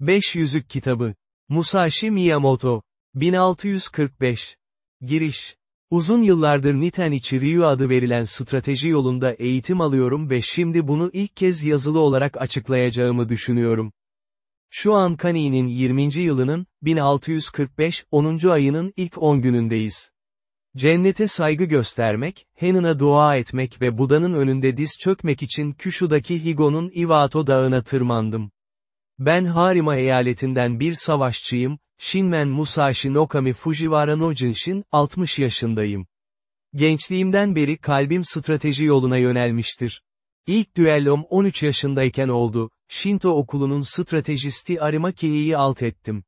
Beş Yüzük Kitabı. Musashi Miyamoto. 1645. Giriş. Uzun yıllardır Nitenichi Ryu adı verilen strateji yolunda eğitim alıyorum ve şimdi bunu ilk kez yazılı olarak açıklayacağımı düşünüyorum. Şu an Kani'nin 20. yılının, 1645, 10. ayının ilk 10 günündeyiz. Cennete saygı göstermek, Henan'a dua etmek ve Buda'nın önünde diz çökmek için Kyushu'daki Higo'nun Iwato dağına tırmandım. Ben Harima eyaletinden bir savaşçıyım, Shinmen Musashi Nokami Fujiwara no Jinshin, 60 yaşındayım. Gençliğimden beri kalbim strateji yoluna yönelmiştir. İlk düellom 13 yaşındayken oldu, Shinto okulunun stratejisti Arimaki'yi alt ettim.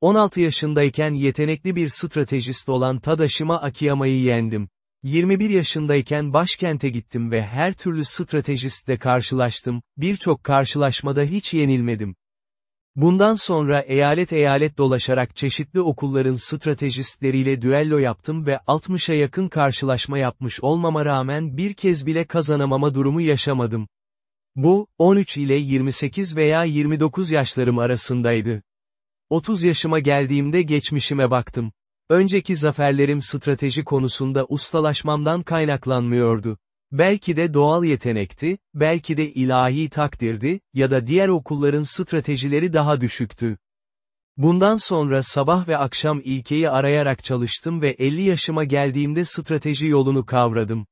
16 yaşındayken yetenekli bir stratejist olan Tadashima Akiyama'yı yendim. 21 yaşındayken başkente gittim ve her türlü stratejistle karşılaştım, birçok karşılaşmada hiç yenilmedim. Bundan sonra eyalet eyalet dolaşarak çeşitli okulların stratejistleriyle düello yaptım ve 60'a yakın karşılaşma yapmış olmama rağmen bir kez bile kazanamama durumu yaşamadım. Bu, 13 ile 28 veya 29 yaşlarım arasındaydı. 30 yaşıma geldiğimde geçmişime baktım. Önceki zaferlerim strateji konusunda ustalaşmamdan kaynaklanmıyordu. Belki de doğal yetenekti, belki de ilahi takdirdi, ya da diğer okulların stratejileri daha düşüktü. Bundan sonra sabah ve akşam ilkeyi arayarak çalıştım ve 50 yaşıma geldiğimde strateji yolunu kavradım.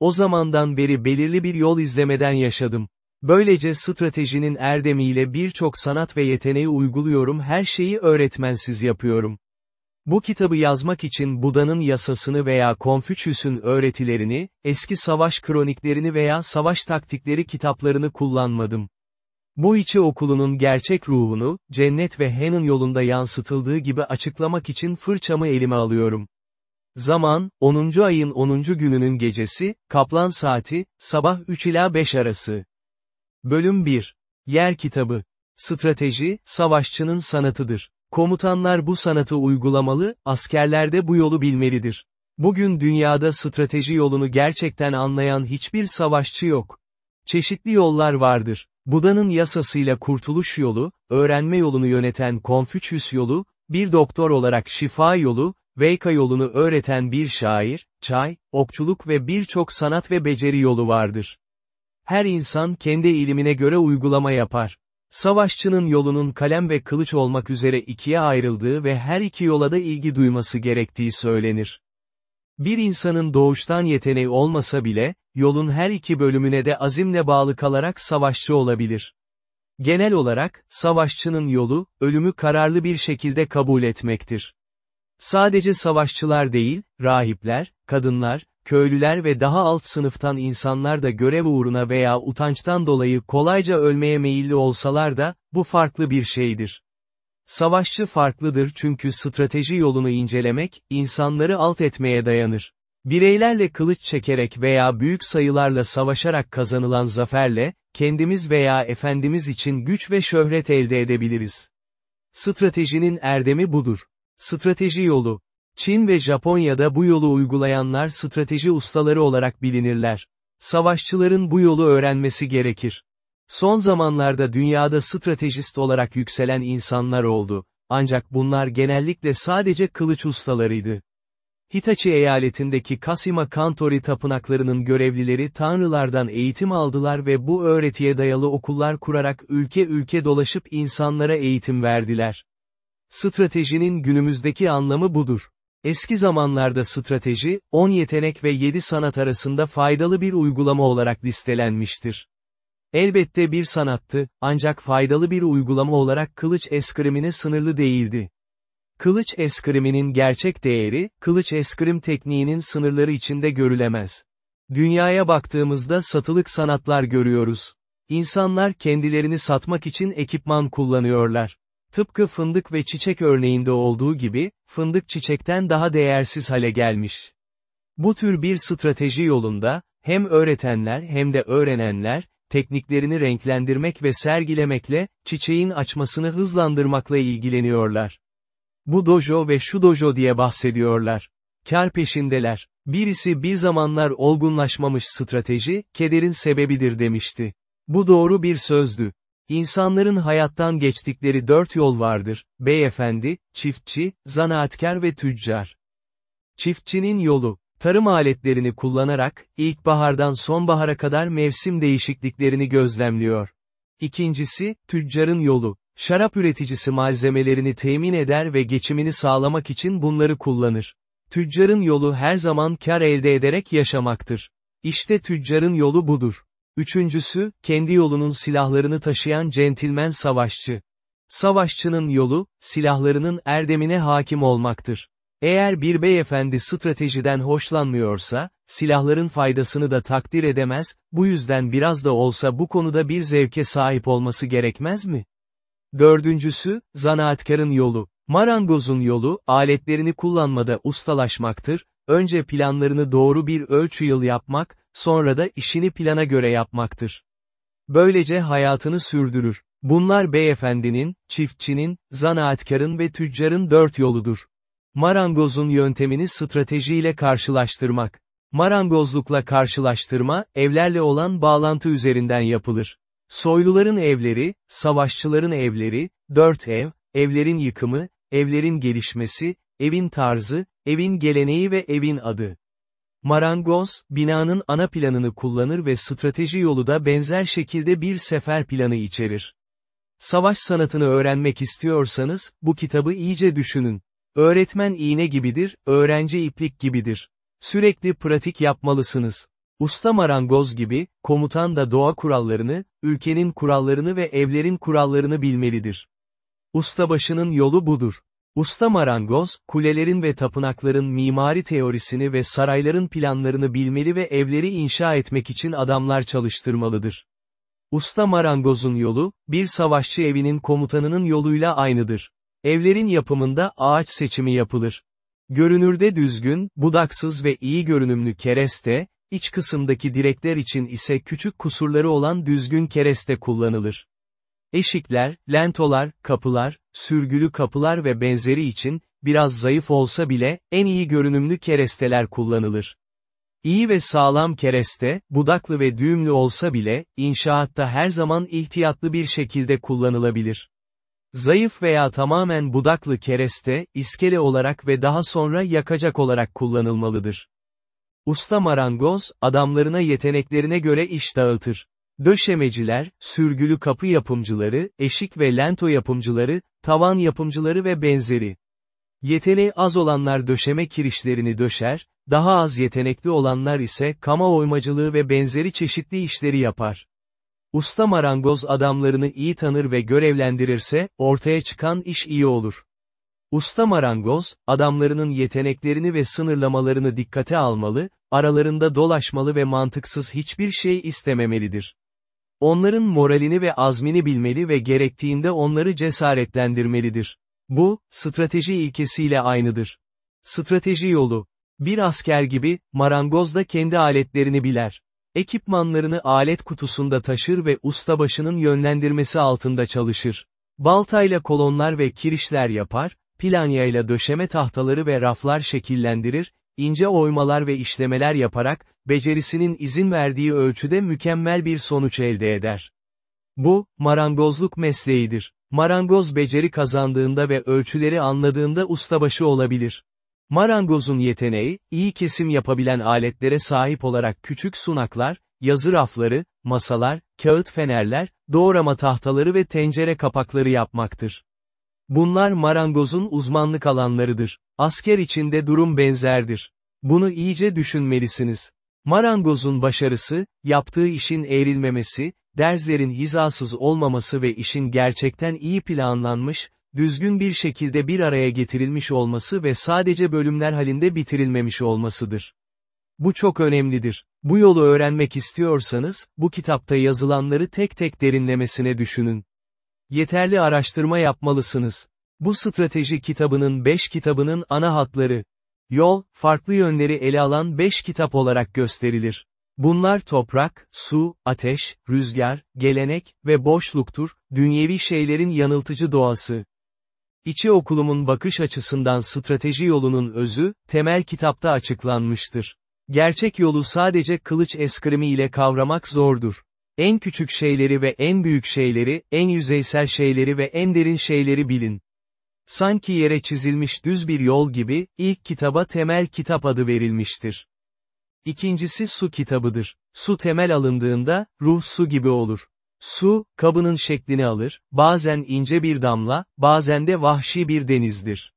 O zamandan beri belirli bir yol izlemeden yaşadım. Böylece stratejinin erdemiyle birçok sanat ve yeteneği uyguluyorum her şeyi öğretmensiz yapıyorum. Bu kitabı yazmak için Buda'nın yasasını veya Konfüçyüs'ün öğretilerini, eski savaş kroniklerini veya savaş taktikleri kitaplarını kullanmadım. Bu içi okulunun gerçek ruhunu, cennet ve Henan yolunda yansıtıldığı gibi açıklamak için fırçamı elime alıyorum. Zaman, 10. ayın 10. gününün gecesi, Kaplan saati, sabah 3 ila 5 arası. Bölüm 1. Yer kitabı. Strateji, savaşçının sanatıdır. Komutanlar bu sanatı uygulamalı, askerler de bu yolu bilmelidir. Bugün dünyada strateji yolunu gerçekten anlayan hiçbir savaşçı yok. Çeşitli yollar vardır. Buda'nın yasasıyla kurtuluş yolu, öğrenme yolunu yöneten Konfüçyüs yolu, bir doktor olarak şifa yolu, Veyka yolunu öğreten bir şair, çay, okçuluk ve birçok sanat ve beceri yolu vardır. Her insan kendi ilimine göre uygulama yapar. Savaşçının yolunun kalem ve kılıç olmak üzere ikiye ayrıldığı ve her iki yola da ilgi duyması gerektiği söylenir. Bir insanın doğuştan yeteneği olmasa bile, yolun her iki bölümüne de azimle bağlı kalarak savaşçı olabilir. Genel olarak, savaşçının yolu, ölümü kararlı bir şekilde kabul etmektir. Sadece savaşçılar değil, rahipler, kadınlar, köylüler ve daha alt sınıftan insanlar da görev uğruna veya utançtan dolayı kolayca ölmeye meyilli olsalar da, bu farklı bir şeydir. Savaşçı farklıdır çünkü strateji yolunu incelemek, insanları alt etmeye dayanır. Bireylerle kılıç çekerek veya büyük sayılarla savaşarak kazanılan zaferle, kendimiz veya efendimiz için güç ve şöhret elde edebiliriz. Stratejinin erdemi budur. Strateji yolu, Çin ve Japonya'da bu yolu uygulayanlar strateji ustaları olarak bilinirler. Savaşçıların bu yolu öğrenmesi gerekir. Son zamanlarda dünyada stratejist olarak yükselen insanlar oldu, ancak bunlar genellikle sadece kılıç ustalarıydı. Hitachi eyaletindeki Kasima Kantori tapınaklarının görevlileri tanrılardan eğitim aldılar ve bu öğretiye dayalı okullar kurarak ülke ülke dolaşıp insanlara eğitim verdiler. Stratejinin günümüzdeki anlamı budur. Eski zamanlarda strateji, 10 yetenek ve 7 sanat arasında faydalı bir uygulama olarak listelenmiştir. Elbette bir sanattı, ancak faydalı bir uygulama olarak kılıç eskrimine sınırlı değildi. Kılıç eskriminin gerçek değeri, kılıç eskrim tekniğinin sınırları içinde görülemez. Dünyaya baktığımızda satılık sanatlar görüyoruz. İnsanlar kendilerini satmak için ekipman kullanıyorlar. Tıpkı fındık ve çiçek örneğinde olduğu gibi, fındık çiçekten daha değersiz hale gelmiş. Bu tür bir strateji yolunda, hem öğretenler hem de öğrenenler, tekniklerini renklendirmek ve sergilemekle, çiçeğin açmasını hızlandırmakla ilgileniyorlar. Bu dojo ve şu dojo diye bahsediyorlar. Kar peşindeler. Birisi bir zamanlar olgunlaşmamış strateji, kederin sebebidir demişti. Bu doğru bir sözdü. İnsanların hayattan geçtikleri dört yol vardır, beyefendi, çiftçi, zanaatkar ve tüccar. Çiftçinin yolu, tarım aletlerini kullanarak, ilkbahardan sonbahara kadar mevsim değişikliklerini gözlemliyor. İkincisi, tüccarın yolu, şarap üreticisi malzemelerini temin eder ve geçimini sağlamak için bunları kullanır. Tüccarın yolu her zaman kar elde ederek yaşamaktır. İşte tüccarın yolu budur. Üçüncüsü, kendi yolunun silahlarını taşıyan centilmen savaşçı. Savaşçının yolu, silahlarının erdemine hakim olmaktır. Eğer bir beyefendi stratejiden hoşlanmıyorsa, silahların faydasını da takdir edemez, bu yüzden biraz da olsa bu konuda bir zevke sahip olması gerekmez mi? Dördüncüsü, zanaatkarın yolu. Marangozun yolu, aletlerini kullanmada ustalaşmaktır, önce planlarını doğru bir ölçü yıl yapmak, sonra da işini plana göre yapmaktır. Böylece hayatını sürdürür. Bunlar beyefendinin, çiftçinin, zanaatkarın ve tüccarın dört yoludur. Marangozun yöntemini stratejiyle karşılaştırmak. Marangozlukla karşılaştırma, evlerle olan bağlantı üzerinden yapılır. Soyluların evleri, savaşçıların evleri, dört ev, evlerin yıkımı, evlerin gelişmesi, evin tarzı, evin geleneği ve evin adı. Marangoz, binanın ana planını kullanır ve strateji yolu da benzer şekilde bir sefer planı içerir. Savaş sanatını öğrenmek istiyorsanız, bu kitabı iyice düşünün. Öğretmen iğne gibidir, öğrenci iplik gibidir. Sürekli pratik yapmalısınız. Usta marangoz gibi, komutan da doğa kurallarını, ülkenin kurallarını ve evlerin kurallarını bilmelidir. Ustabaşının yolu budur. Usta marangoz, kulelerin ve tapınakların mimari teorisini ve sarayların planlarını bilmeli ve evleri inşa etmek için adamlar çalıştırmalıdır. Usta marangozun yolu, bir savaşçı evinin komutanının yoluyla aynıdır. Evlerin yapımında ağaç seçimi yapılır. Görünürde düzgün, budaksız ve iyi görünümlü kereste, iç kısımdaki direkler için ise küçük kusurları olan düzgün kereste kullanılır. Eşikler, lentolar, kapılar, sürgülü kapılar ve benzeri için, biraz zayıf olsa bile, en iyi görünümlü keresteler kullanılır. İyi ve sağlam kereste, budaklı ve düğümlü olsa bile, inşaatta her zaman ihtiyatlı bir şekilde kullanılabilir. Zayıf veya tamamen budaklı kereste, iskele olarak ve daha sonra yakacak olarak kullanılmalıdır. Usta marangoz, adamlarına yeteneklerine göre iş dağıtır. Döşemeciler, sürgülü kapı yapımcıları, eşik ve lento yapımcıları, tavan yapımcıları ve benzeri. Yeteneği az olanlar döşeme kirişlerini döşer, daha az yetenekli olanlar ise kama oymacılığı ve benzeri çeşitli işleri yapar. Usta marangoz adamlarını iyi tanır ve görevlendirirse, ortaya çıkan iş iyi olur. Usta marangoz, adamlarının yeteneklerini ve sınırlamalarını dikkate almalı, aralarında dolaşmalı ve mantıksız hiçbir şey istememelidir. Onların moralini ve azmini bilmeli ve gerektiğinde onları cesaretlendirmelidir. Bu, strateji ilkesiyle aynıdır. Strateji yolu. Bir asker gibi, marangoz da kendi aletlerini biler. Ekipmanlarını alet kutusunda taşır ve ustabaşının yönlendirmesi altında çalışır. Baltayla kolonlar ve kirişler yapar, planyayla döşeme tahtaları ve raflar şekillendirir, ince oymalar ve işlemeler yaparak, becerisinin izin verdiği ölçüde mükemmel bir sonuç elde eder. Bu, marangozluk mesleğidir. Marangoz beceri kazandığında ve ölçüleri anladığında ustabaşı olabilir. Marangozun yeteneği, iyi kesim yapabilen aletlere sahip olarak küçük sunaklar, yazı rafları, masalar, kağıt fenerler, doğrama tahtaları ve tencere kapakları yapmaktır. Bunlar marangozun uzmanlık alanlarıdır. Asker içinde durum benzerdir. Bunu iyice düşünmelisiniz. Marangozun başarısı, yaptığı işin eğrilmemesi, derzlerin hizasız olmaması ve işin gerçekten iyi planlanmış, düzgün bir şekilde bir araya getirilmiş olması ve sadece bölümler halinde bitirilmemiş olmasıdır. Bu çok önemlidir. Bu yolu öğrenmek istiyorsanız, bu kitapta yazılanları tek tek derinlemesine düşünün. Yeterli araştırma yapmalısınız. Bu strateji kitabının 5 kitabının ana hatları. Yol, farklı yönleri ele alan 5 kitap olarak gösterilir. Bunlar toprak, su, ateş, rüzgar, gelenek ve boşluktur, dünyevi şeylerin yanıltıcı doğası. İçi okulumun bakış açısından strateji yolunun özü, temel kitapta açıklanmıştır. Gerçek yolu sadece kılıç eskrimi ile kavramak zordur. En küçük şeyleri ve en büyük şeyleri, en yüzeysel şeyleri ve en derin şeyleri bilin. Sanki yere çizilmiş düz bir yol gibi, ilk kitaba temel kitap adı verilmiştir. İkincisi su kitabıdır. Su temel alındığında, ruh su gibi olur. Su, kabının şeklini alır, bazen ince bir damla, bazen de vahşi bir denizdir.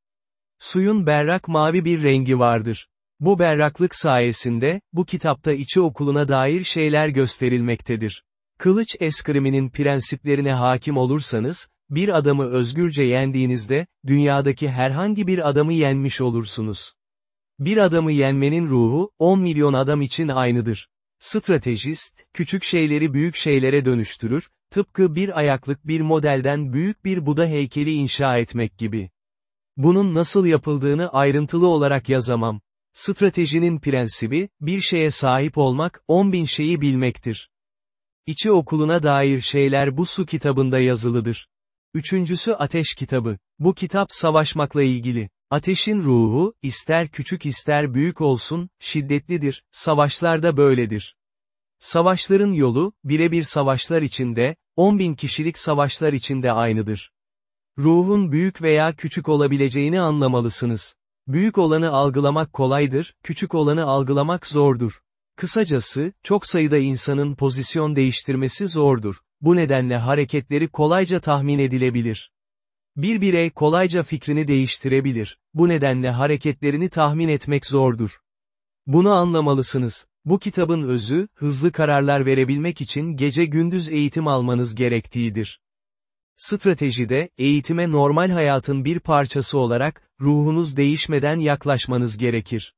Suyun berrak mavi bir rengi vardır. Bu berraklık sayesinde, bu kitapta içi okuluna dair şeyler gösterilmektedir. Kılıç eskriminin prensiplerine hakim olursanız, bir adamı özgürce yendiğinizde, dünyadaki herhangi bir adamı yenmiş olursunuz. Bir adamı yenmenin ruhu, 10 milyon adam için aynıdır. Stratejist, küçük şeyleri büyük şeylere dönüştürür, tıpkı bir ayaklık bir modelden büyük bir Buda heykeli inşa etmek gibi. Bunun nasıl yapıldığını ayrıntılı olarak yazamam. Stratejinin prensibi, bir şeye sahip olmak, 10 bin şeyi bilmektir. İçi okuluna dair şeyler bu su kitabında yazılıdır. Üçüncüsü Ateş kitabı. Bu kitap savaşmakla ilgili. Ateşin ruhu, ister küçük ister büyük olsun, şiddetlidir, savaşlarda böyledir. Savaşların yolu, birebir savaşlar içinde, 10 bin kişilik savaşlar içinde aynıdır. Ruhun büyük veya küçük olabileceğini anlamalısınız. Büyük olanı algılamak kolaydır, küçük olanı algılamak zordur. Kısacası, çok sayıda insanın pozisyon değiştirmesi zordur. Bu nedenle hareketleri kolayca tahmin edilebilir. Bir birey kolayca fikrini değiştirebilir. Bu nedenle hareketlerini tahmin etmek zordur. Bunu anlamalısınız. Bu kitabın özü, hızlı kararlar verebilmek için gece gündüz eğitim almanız gerektiğidir. Stratejide, eğitime normal hayatın bir parçası olarak, ruhunuz değişmeden yaklaşmanız gerekir.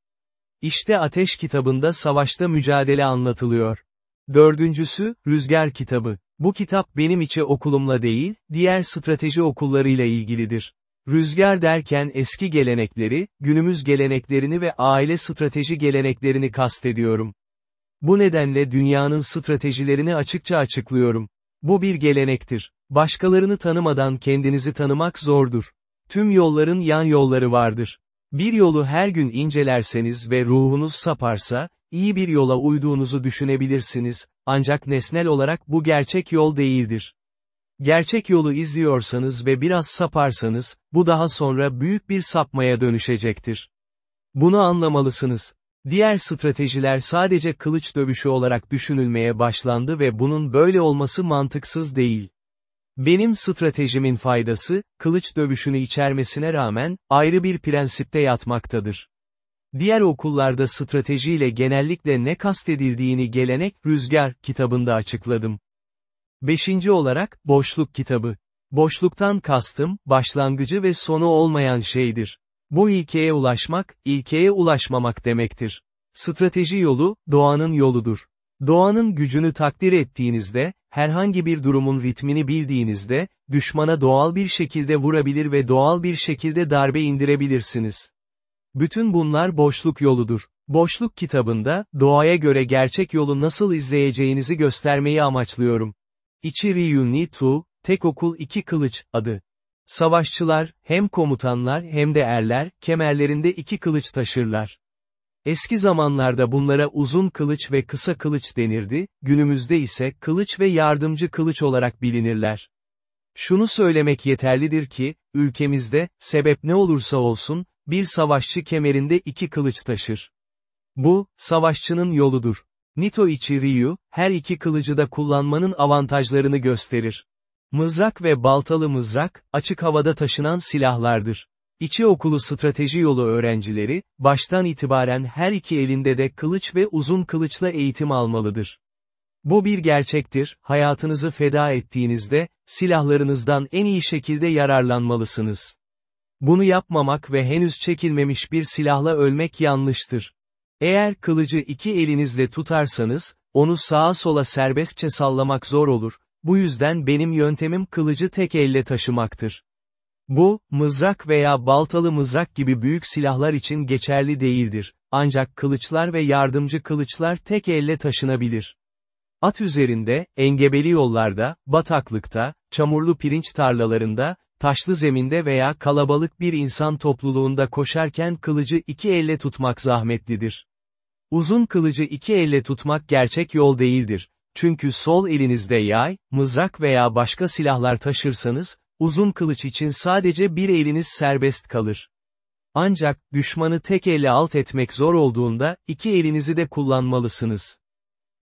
İşte Ateş kitabında savaşta mücadele anlatılıyor. Dördüncüsü, Rüzgar kitabı. Bu kitap benim içi okulumla değil, diğer strateji okullarıyla ilgilidir. Rüzgar derken eski gelenekleri, günümüz geleneklerini ve aile strateji geleneklerini kastediyorum. Bu nedenle dünyanın stratejilerini açıkça açıklıyorum. Bu bir gelenektir. Başkalarını tanımadan kendinizi tanımak zordur. Tüm yolların yan yolları vardır. Bir yolu her gün incelerseniz ve ruhunuz saparsa, iyi bir yola uyduğunuzu düşünebilirsiniz, ancak nesnel olarak bu gerçek yol değildir. Gerçek yolu izliyorsanız ve biraz saparsanız, bu daha sonra büyük bir sapmaya dönüşecektir. Bunu anlamalısınız. Diğer stratejiler sadece kılıç dövüşü olarak düşünülmeye başlandı ve bunun böyle olması mantıksız değil. Benim stratejimin faydası, kılıç dövüşünü içermesine rağmen, ayrı bir prensipte yatmaktadır. Diğer okullarda stratejiyle genellikle ne kastedildiğini Gelenek, Rüzgar kitabında açıkladım. Beşinci olarak, Boşluk kitabı. Boşluktan kastım, başlangıcı ve sonu olmayan şeydir. Bu ilkeye ulaşmak, ilkeye ulaşmamak demektir. Strateji yolu, doğanın yoludur. Doğanın gücünü takdir ettiğinizde, herhangi bir durumun ritmini bildiğinizde, düşmana doğal bir şekilde vurabilir ve doğal bir şekilde darbe indirebilirsiniz. Bütün bunlar boşluk yoludur. Boşluk kitabında, doğaya göre gerçek yolu nasıl izleyeceğinizi göstermeyi amaçlıyorum. Ichiryu Nitu, Tek Okul iki Kılıç, adı. Savaşçılar, hem komutanlar hem de erler, kemerlerinde iki kılıç taşırlar. Eski zamanlarda bunlara uzun kılıç ve kısa kılıç denirdi, günümüzde ise kılıç ve yardımcı kılıç olarak bilinirler. Şunu söylemek yeterlidir ki, ülkemizde, sebep ne olursa olsun, bir savaşçı kemerinde iki kılıç taşır. Bu, savaşçının yoludur. Nito Ichiryu, her iki kılıcı da kullanmanın avantajlarını gösterir. Mızrak ve baltalı mızrak, açık havada taşınan silahlardır. İçi okulu strateji yolu öğrencileri, baştan itibaren her iki elinde de kılıç ve uzun kılıçla eğitim almalıdır. Bu bir gerçektir, hayatınızı feda ettiğinizde, silahlarınızdan en iyi şekilde yararlanmalısınız. Bunu yapmamak ve henüz çekilmemiş bir silahla ölmek yanlıştır. Eğer kılıcı iki elinizle tutarsanız, onu sağa sola serbestçe sallamak zor olur, bu yüzden benim yöntemim kılıcı tek elle taşımaktır. Bu, mızrak veya baltalı mızrak gibi büyük silahlar için geçerli değildir, ancak kılıçlar ve yardımcı kılıçlar tek elle taşınabilir. At üzerinde, engebeli yollarda, bataklıkta, çamurlu pirinç tarlalarında, taşlı zeminde veya kalabalık bir insan topluluğunda koşarken kılıcı iki elle tutmak zahmetlidir. Uzun kılıcı iki elle tutmak gerçek yol değildir. Çünkü sol elinizde yay, mızrak veya başka silahlar taşırsanız, uzun kılıç için sadece bir eliniz serbest kalır. Ancak, düşmanı tek elle alt etmek zor olduğunda, iki elinizi de kullanmalısınız.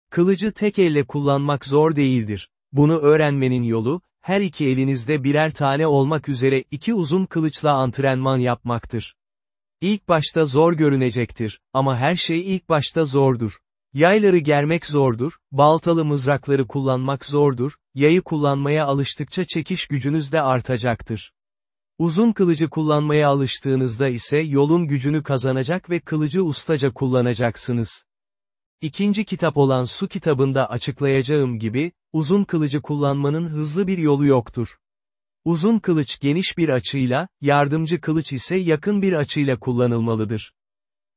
Kılıcı tek elle kullanmak zor değildir. Bunu öğrenmenin yolu, her iki elinizde birer tane olmak üzere iki uzun kılıçla antrenman yapmaktır. İlk başta zor görünecektir, ama her şey ilk başta zordur. Yayları germek zordur, baltalı mızrakları kullanmak zordur, yayı kullanmaya alıştıkça çekiş gücünüz de artacaktır. Uzun kılıcı kullanmaya alıştığınızda ise yolun gücünü kazanacak ve kılıcı ustaca kullanacaksınız. İkinci kitap olan Su kitabında açıklayacağım gibi, uzun kılıcı kullanmanın hızlı bir yolu yoktur. Uzun kılıç geniş bir açıyla, yardımcı kılıç ise yakın bir açıyla kullanılmalıdır.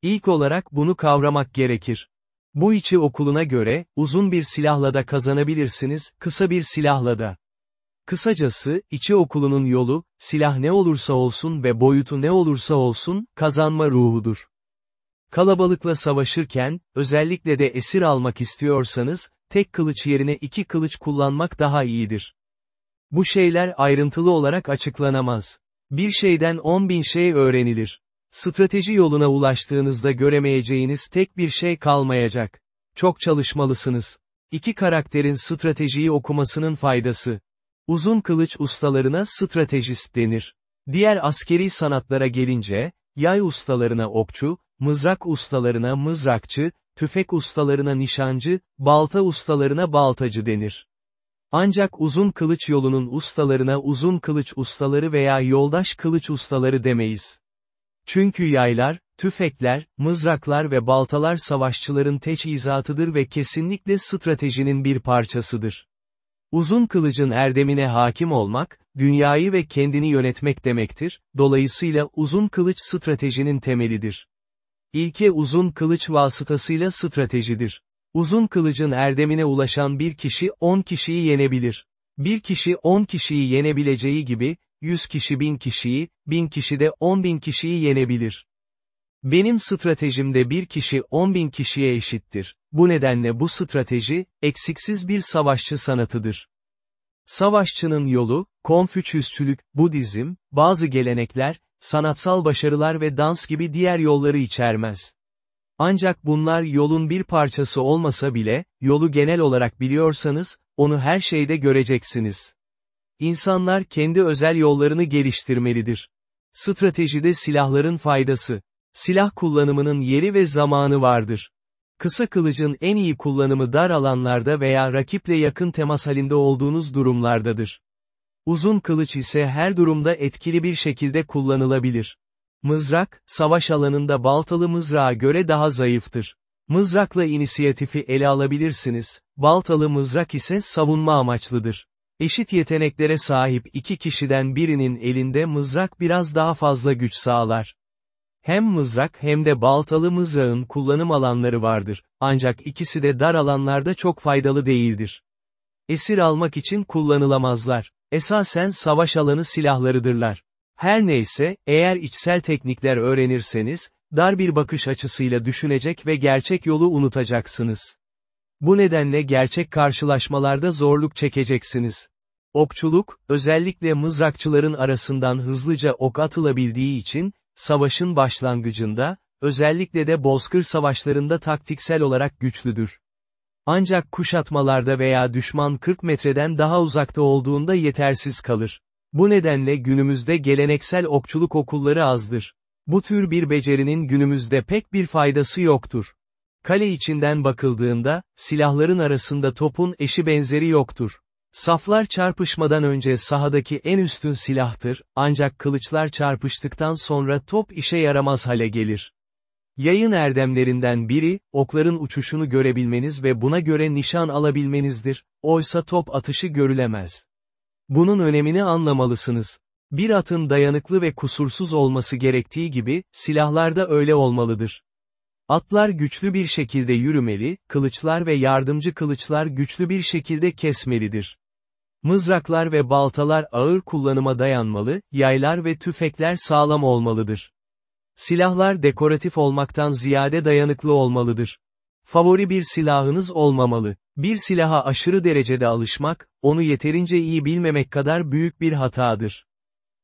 İlk olarak bunu kavramak gerekir. Bu içi okuluna göre, uzun bir silahla da kazanabilirsiniz, kısa bir silahla da. Kısacası, içi okulunun yolu, silah ne olursa olsun ve boyutu ne olursa olsun, kazanma ruhudur. Kalabalıkla savaşırken, özellikle de esir almak istiyorsanız, tek kılıç yerine iki kılıç kullanmak daha iyidir. Bu şeyler ayrıntılı olarak açıklanamaz. Bir şeyden on bin şey öğrenilir. Strateji yoluna ulaştığınızda göremeyeceğiniz tek bir şey kalmayacak. Çok çalışmalısınız. İki karakterin stratejiyi okumasının faydası. Uzun kılıç ustalarına stratejist denir. Diğer askeri sanatlara gelince, yay ustalarına okçu, mızrak ustalarına mızrakçı, tüfek ustalarına nişancı, balta ustalarına baltacı denir. Ancak uzun kılıç yolunun ustalarına uzun kılıç ustaları veya yoldaş kılıç ustaları demeyiz. Çünkü yaylar, tüfekler, mızraklar ve baltalar savaşçıların teçhizatıdır ve kesinlikle stratejinin bir parçasıdır. Uzun kılıcın erdemine hakim olmak, dünyayı ve kendini yönetmek demektir, dolayısıyla uzun kılıç stratejinin temelidir. İlke uzun kılıç vasıtasıyla stratejidir. Uzun kılıcın erdemine ulaşan bir kişi 10 kişiyi yenebilir. Bir kişi 10 kişiyi yenebileceği gibi, 100 kişi 1000 kişiyi, 1000 kişi de 10 bin kişiyi yenebilir. Benim stratejimde bir kişi 10 bin kişiye eşittir. Bu nedenle bu strateji, eksiksiz bir savaşçı sanatıdır. Savaşçının yolu, Konfüçyüsçülük, Budizm, bazı gelenekler, sanatsal başarılar ve dans gibi diğer yolları içermez. Ancak bunlar yolun bir parçası olmasa bile, yolu genel olarak biliyorsanız, onu her şeyde göreceksiniz. İnsanlar kendi özel yollarını geliştirmelidir. Stratejide silahların faydası. Silah kullanımının yeri ve zamanı vardır. Kısa kılıcın en iyi kullanımı dar alanlarda veya rakiple yakın temas halinde olduğunuz durumlardadır. Uzun kılıç ise her durumda etkili bir şekilde kullanılabilir. Mızrak, savaş alanında baltalı mızrağa göre daha zayıftır. Mızrakla inisiyatifi ele alabilirsiniz, baltalı mızrak ise savunma amaçlıdır. Eşit yeteneklere sahip iki kişiden birinin elinde mızrak biraz daha fazla güç sağlar. Hem mızrak hem de baltalı mızrağın kullanım alanları vardır, ancak ikisi de dar alanlarda çok faydalı değildir. Esir almak için kullanılamazlar. Esasen savaş alanı silahlarıdırlar. Her neyse, eğer içsel teknikler öğrenirseniz, dar bir bakış açısıyla düşünecek ve gerçek yolu unutacaksınız. Bu nedenle gerçek karşılaşmalarda zorluk çekeceksiniz. Okçuluk, özellikle mızrakçıların arasından hızlıca ok atılabildiği için, savaşın başlangıcında, özellikle de bozkır savaşlarında taktiksel olarak güçlüdür. Ancak kuşatmalarda veya düşman 40 metreden daha uzakta olduğunda yetersiz kalır. Bu nedenle günümüzde geleneksel okçuluk okulları azdır. Bu tür bir becerinin günümüzde pek bir faydası yoktur. Kale içinden bakıldığında, silahların arasında topun eşi benzeri yoktur. Saflar çarpışmadan önce sahadaki en üstün silahtır, ancak kılıçlar çarpıştıktan sonra top işe yaramaz hale gelir. Yayın erdemlerinden biri, okların uçuşunu görebilmeniz ve buna göre nişan alabilmenizdir, oysa top atışı görülemez. Bunun önemini anlamalısınız. Bir atın dayanıklı ve kusursuz olması gerektiği gibi, silahlar da öyle olmalıdır. Atlar güçlü bir şekilde yürümeli, kılıçlar ve yardımcı kılıçlar güçlü bir şekilde kesmelidir. Mızraklar ve baltalar ağır kullanıma dayanmalı, yaylar ve tüfekler sağlam olmalıdır. Silahlar dekoratif olmaktan ziyade dayanıklı olmalıdır. Favori bir silahınız olmamalı. Bir silaha aşırı derecede alışmak, onu yeterince iyi bilmemek kadar büyük bir hatadır.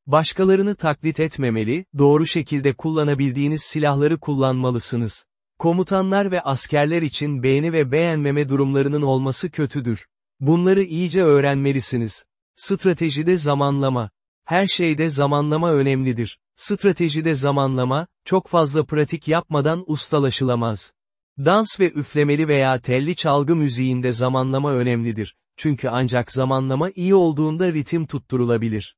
Başkalarını taklit etmemeli, doğru şekilde kullanabildiğiniz silahları kullanmalısınız. Komutanlar ve askerler için beğeni ve beğenmeme durumlarının olması kötüdür. Bunları iyice öğrenmelisiniz. Stratejide zamanlama. Her şeyde zamanlama önemlidir. Stratejide zamanlama, çok fazla pratik yapmadan ustalaşılamaz. Dans ve üflemeli veya telli çalgı müziğinde zamanlama önemlidir. Çünkü ancak zamanlama iyi olduğunda ritim tutturulabilir.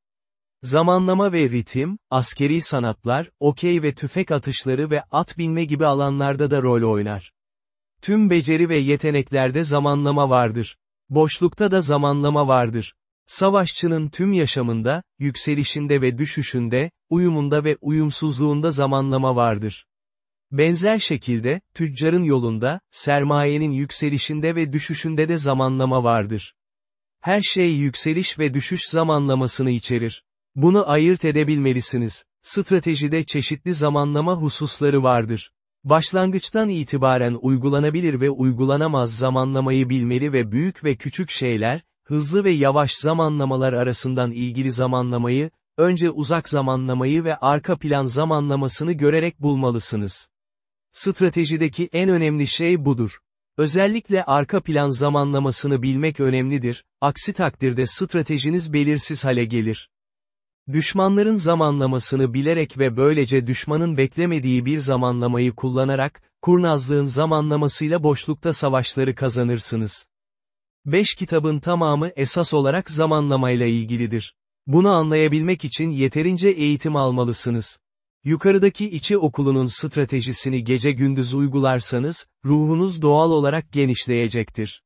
Zamanlama ve ritim, askeri sanatlar, okey ve tüfek atışları ve at binme gibi alanlarda da rol oynar. Tüm beceri ve yeteneklerde zamanlama vardır. Boşlukta da zamanlama vardır. Savaşçının tüm yaşamında, yükselişinde ve düşüşünde, uyumunda ve uyumsuzluğunda zamanlama vardır. Benzer şekilde, tüccarın yolunda, sermayenin yükselişinde ve düşüşünde de zamanlama vardır. Her şey yükseliş ve düşüş zamanlamasını içerir. Bunu ayırt edebilmelisiniz. Stratejide çeşitli zamanlama hususları vardır. Başlangıçtan itibaren uygulanabilir ve uygulanamaz zamanlamayı bilmeli ve büyük ve küçük şeyler, hızlı ve yavaş zamanlamalar arasından ilgili zamanlamayı, önce uzak zamanlamayı ve arka plan zamanlamasını görerek bulmalısınız. Stratejideki en önemli şey budur. Özellikle arka plan zamanlamasını bilmek önemlidir, aksi takdirde stratejiniz belirsiz hale gelir. Düşmanların zamanlamasını bilerek ve böylece düşmanın beklemediği bir zamanlamayı kullanarak, kurnazlığın zamanlamasıyla boşlukta savaşları kazanırsınız. Beş kitabın tamamı esas olarak zamanlamayla ilgilidir. Bunu anlayabilmek için yeterince eğitim almalısınız. Yukarıdaki içi okulunun stratejisini gece gündüz uygularsanız, ruhunuz doğal olarak genişleyecektir.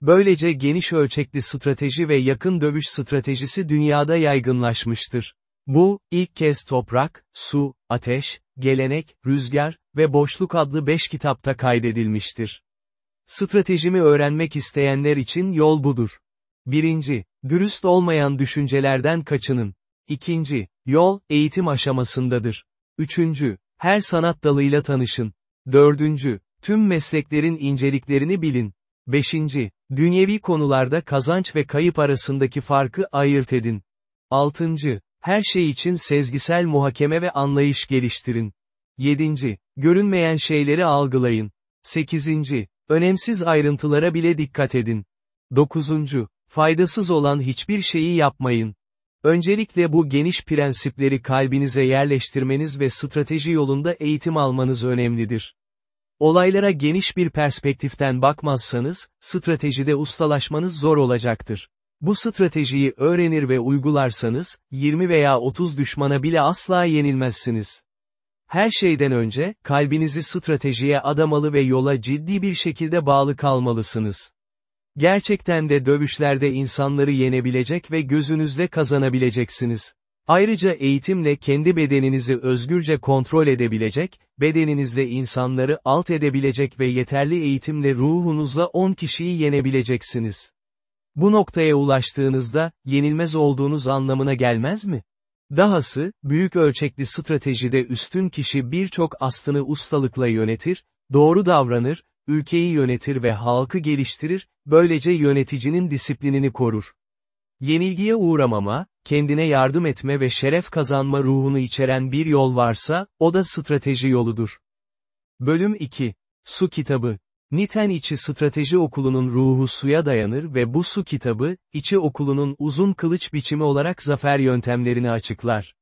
Böylece geniş ölçekli strateji ve yakın dövüş stratejisi dünyada yaygınlaşmıştır. Bu, ilk kez toprak, su, ateş, gelenek, rüzgar ve boşluk adlı beş kitapta kaydedilmiştir. Stratejimi öğrenmek isteyenler için yol budur. 1. Dürüst olmayan düşüncelerden kaçının. 2. Yol, eğitim aşamasındadır. 3. Her sanat dalıyla tanışın. 4. Tüm mesleklerin inceliklerini bilin. 5. Dünyevi konularda kazanç ve kayıp arasındaki farkı ayırt edin. 6. Her şey için sezgisel muhakeme ve anlayış geliştirin. 7. Görünmeyen şeyleri algılayın. 8. Önemsiz ayrıntılara bile dikkat edin. 9. Faydasız olan hiçbir şeyi yapmayın. Öncelikle bu geniş prensipleri kalbinize yerleştirmeniz ve strateji yolunda eğitim almanız önemlidir. Olaylara geniş bir perspektiften bakmazsanız, stratejide ustalaşmanız zor olacaktır. Bu stratejiyi öğrenir ve uygularsanız, 20 veya 30 düşmana bile asla yenilmezsiniz. Her şeyden önce, kalbinizi stratejiye adamalı ve yola ciddi bir şekilde bağlı kalmalısınız. Gerçekten de dövüşlerde insanları yenebilecek ve gözünüzle kazanabileceksiniz. Ayrıca eğitimle kendi bedeninizi özgürce kontrol edebilecek, bedeninizle insanları alt edebilecek ve yeterli eğitimle ruhunuzla 10 kişiyi yenebileceksiniz. Bu noktaya ulaştığınızda, yenilmez olduğunuz anlamına gelmez mi? Dahası, büyük ölçekli stratejide üstün kişi birçok astını ustalıkla yönetir, doğru davranır, ülkeyi yönetir ve halkı geliştirir, böylece yöneticinin disiplinini korur. Yenilgiye uğramama, kendine yardım etme ve şeref kazanma ruhunu içeren bir yol varsa, o da strateji yoludur. Bölüm 2. Su Kitabı Niten içi strateji okulunun ruhu suya dayanır ve bu su kitabı, içi okulunun uzun kılıç biçimi olarak zafer yöntemlerini açıklar.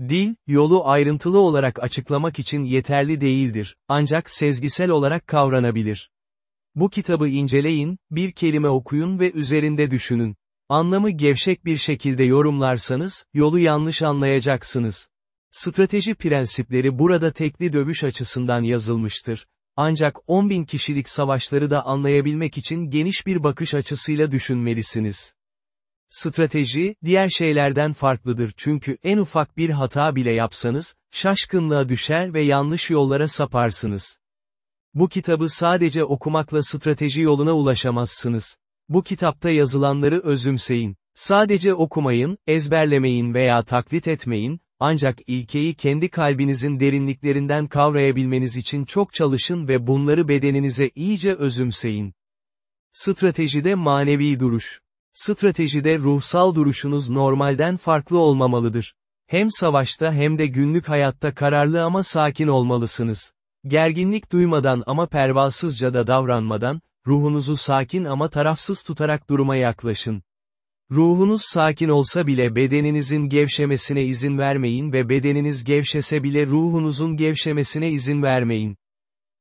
Dil, yolu ayrıntılı olarak açıklamak için yeterli değildir, ancak sezgisel olarak kavranabilir. Bu kitabı inceleyin, bir kelime okuyun ve üzerinde düşünün. Anlamı gevşek bir şekilde yorumlarsanız, yolu yanlış anlayacaksınız. Strateji prensipleri burada tekli dövüş açısından yazılmıştır. Ancak 10.000 kişilik savaşları da anlayabilmek için geniş bir bakış açısıyla düşünmelisiniz. Strateji, diğer şeylerden farklıdır çünkü en ufak bir hata bile yapsanız, şaşkınlığa düşer ve yanlış yollara saparsınız. Bu kitabı sadece okumakla strateji yoluna ulaşamazsınız. Bu kitapta yazılanları özümseyin. Sadece okumayın, ezberlemeyin veya taklit etmeyin, ancak ilkeyi kendi kalbinizin derinliklerinden kavrayabilmeniz için çok çalışın ve bunları bedeninize iyice özümseyin. Stratejide manevi duruş. Stratejide ruhsal duruşunuz normalden farklı olmamalıdır. Hem savaşta hem de günlük hayatta kararlı ama sakin olmalısınız. Gerginlik duymadan ama pervasızca da davranmadan, ruhunuzu sakin ama tarafsız tutarak duruma yaklaşın. Ruhunuz sakin olsa bile bedeninizin gevşemesine izin vermeyin ve bedeniniz gevşese bile ruhunuzun gevşemesine izin vermeyin.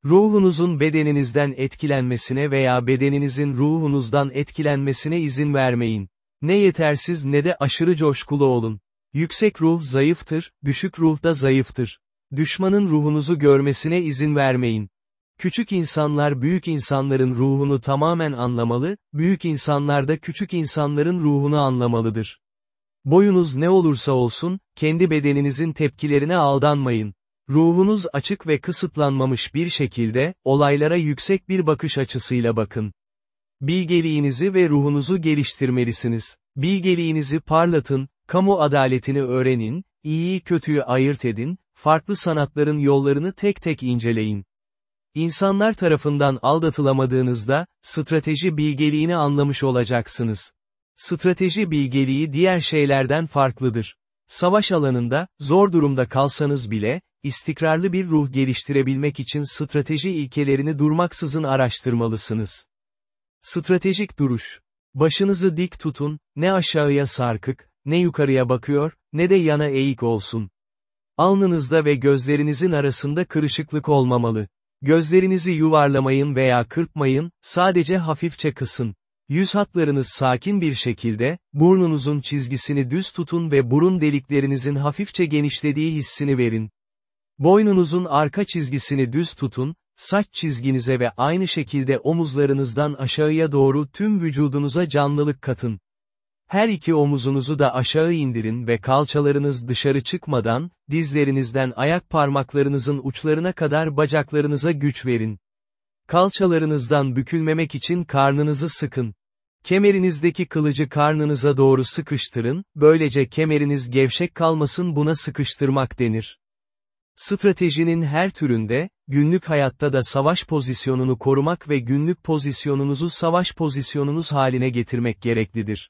Ruhunuzun bedeninizden etkilenmesine veya bedeninizin ruhunuzdan etkilenmesine izin vermeyin. Ne yetersiz ne de aşırı coşkulu olun. Yüksek ruh zayıftır, düşük ruh da zayıftır. Düşmanın ruhunuzu görmesine izin vermeyin. Küçük insanlar büyük insanların ruhunu tamamen anlamalı, büyük insanlar da küçük insanların ruhunu anlamalıdır. Boyunuz ne olursa olsun, kendi bedeninizin tepkilerine aldanmayın. Ruhunuz açık ve kısıtlanmamış bir şekilde, olaylara yüksek bir bakış açısıyla bakın. Bilgeliğinizi ve ruhunuzu geliştirmelisiniz. Bilgeliğinizi parlatın, kamu adaletini öğrenin, iyiyi kötüyü ayırt edin, farklı sanatların yollarını tek tek inceleyin. İnsanlar tarafından aldatılamadığınızda, strateji bilgeliğini anlamış olacaksınız. Strateji bilgeliği diğer şeylerden farklıdır. Savaş alanında, zor durumda kalsanız bile, istikrarlı bir ruh geliştirebilmek için strateji ilkelerini durmaksızın araştırmalısınız. Stratejik duruş. Başınızı dik tutun, ne aşağıya sarkık, ne yukarıya bakıyor, ne de yana eğik olsun. Alnınızda ve gözlerinizin arasında kırışıklık olmamalı. Gözlerinizi yuvarlamayın veya kırpmayın, sadece hafifçe kısın. Yüz hatlarınız sakin bir şekilde, burnunuzun çizgisini düz tutun ve burun deliklerinizin hafifçe genişlediği hissini verin. Boynunuzun arka çizgisini düz tutun, saç çizginize ve aynı şekilde omuzlarınızdan aşağıya doğru tüm vücudunuza canlılık katın. Her iki omuzunuzu da aşağı indirin ve kalçalarınız dışarı çıkmadan, dizlerinizden ayak parmaklarınızın uçlarına kadar bacaklarınıza güç verin. Kalçalarınızdan bükülmemek için karnınızı sıkın. Kemerinizdeki kılıcı karnınıza doğru sıkıştırın, böylece kemeriniz gevşek kalmasın buna sıkıştırmak denir. Stratejinin her türünde, günlük hayatta da savaş pozisyonunu korumak ve günlük pozisyonunuzu savaş pozisyonunuz haline getirmek gereklidir.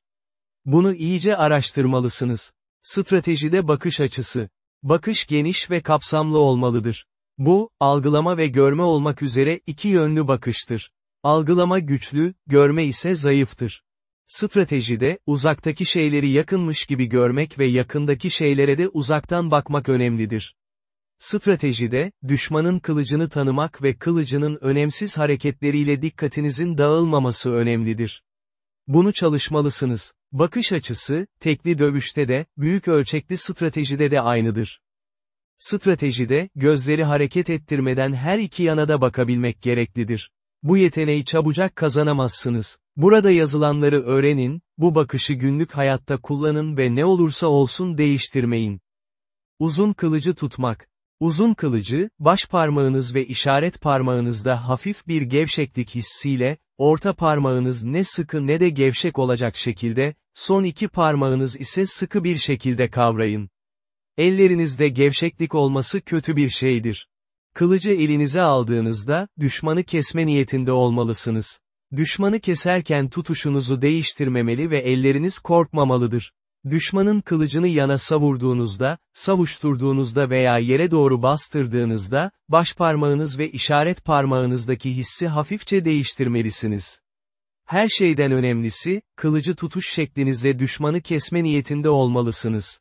Bunu iyice araştırmalısınız. Stratejide bakış açısı. Bakış geniş ve kapsamlı olmalıdır. Bu, algılama ve görme olmak üzere iki yönlü bakıştır. Algılama güçlü, görme ise zayıftır. Stratejide, uzaktaki şeyleri yakınmış gibi görmek ve yakındaki şeylere de uzaktan bakmak önemlidir. Stratejide, düşmanın kılıcını tanımak ve kılıcının önemsiz hareketleriyle dikkatinizin dağılmaması önemlidir. Bunu çalışmalısınız. Bakış açısı, tekli dövüşte de, büyük ölçekli stratejide de aynıdır. Stratejide, gözleri hareket ettirmeden her iki yana da bakabilmek gereklidir. Bu yeteneği çabucak kazanamazsınız. Burada yazılanları öğrenin, bu bakışı günlük hayatta kullanın ve ne olursa olsun değiştirmeyin. Uzun kılıcı tutmak. Uzun kılıcı, baş parmağınız ve işaret parmağınızda hafif bir gevşeklik hissiyle, orta parmağınız ne sıkı ne de gevşek olacak şekilde, son iki parmağınız ise sıkı bir şekilde kavrayın. Ellerinizde gevşeklik olması kötü bir şeydir. Kılıcı elinize aldığınızda, düşmanı kesme niyetinde olmalısınız. Düşmanı keserken tutuşunuzu değiştirmemeli ve elleriniz korkmamalıdır. Düşmanın kılıcını yana savurduğunuzda, savuşturduğunuzda veya yere doğru bastırdığınızda, baş parmağınız ve işaret parmağınızdaki hissi hafifçe değiştirmelisiniz. Her şeyden önemlisi, kılıcı tutuş şeklinizde düşmanı kesme niyetinde olmalısınız.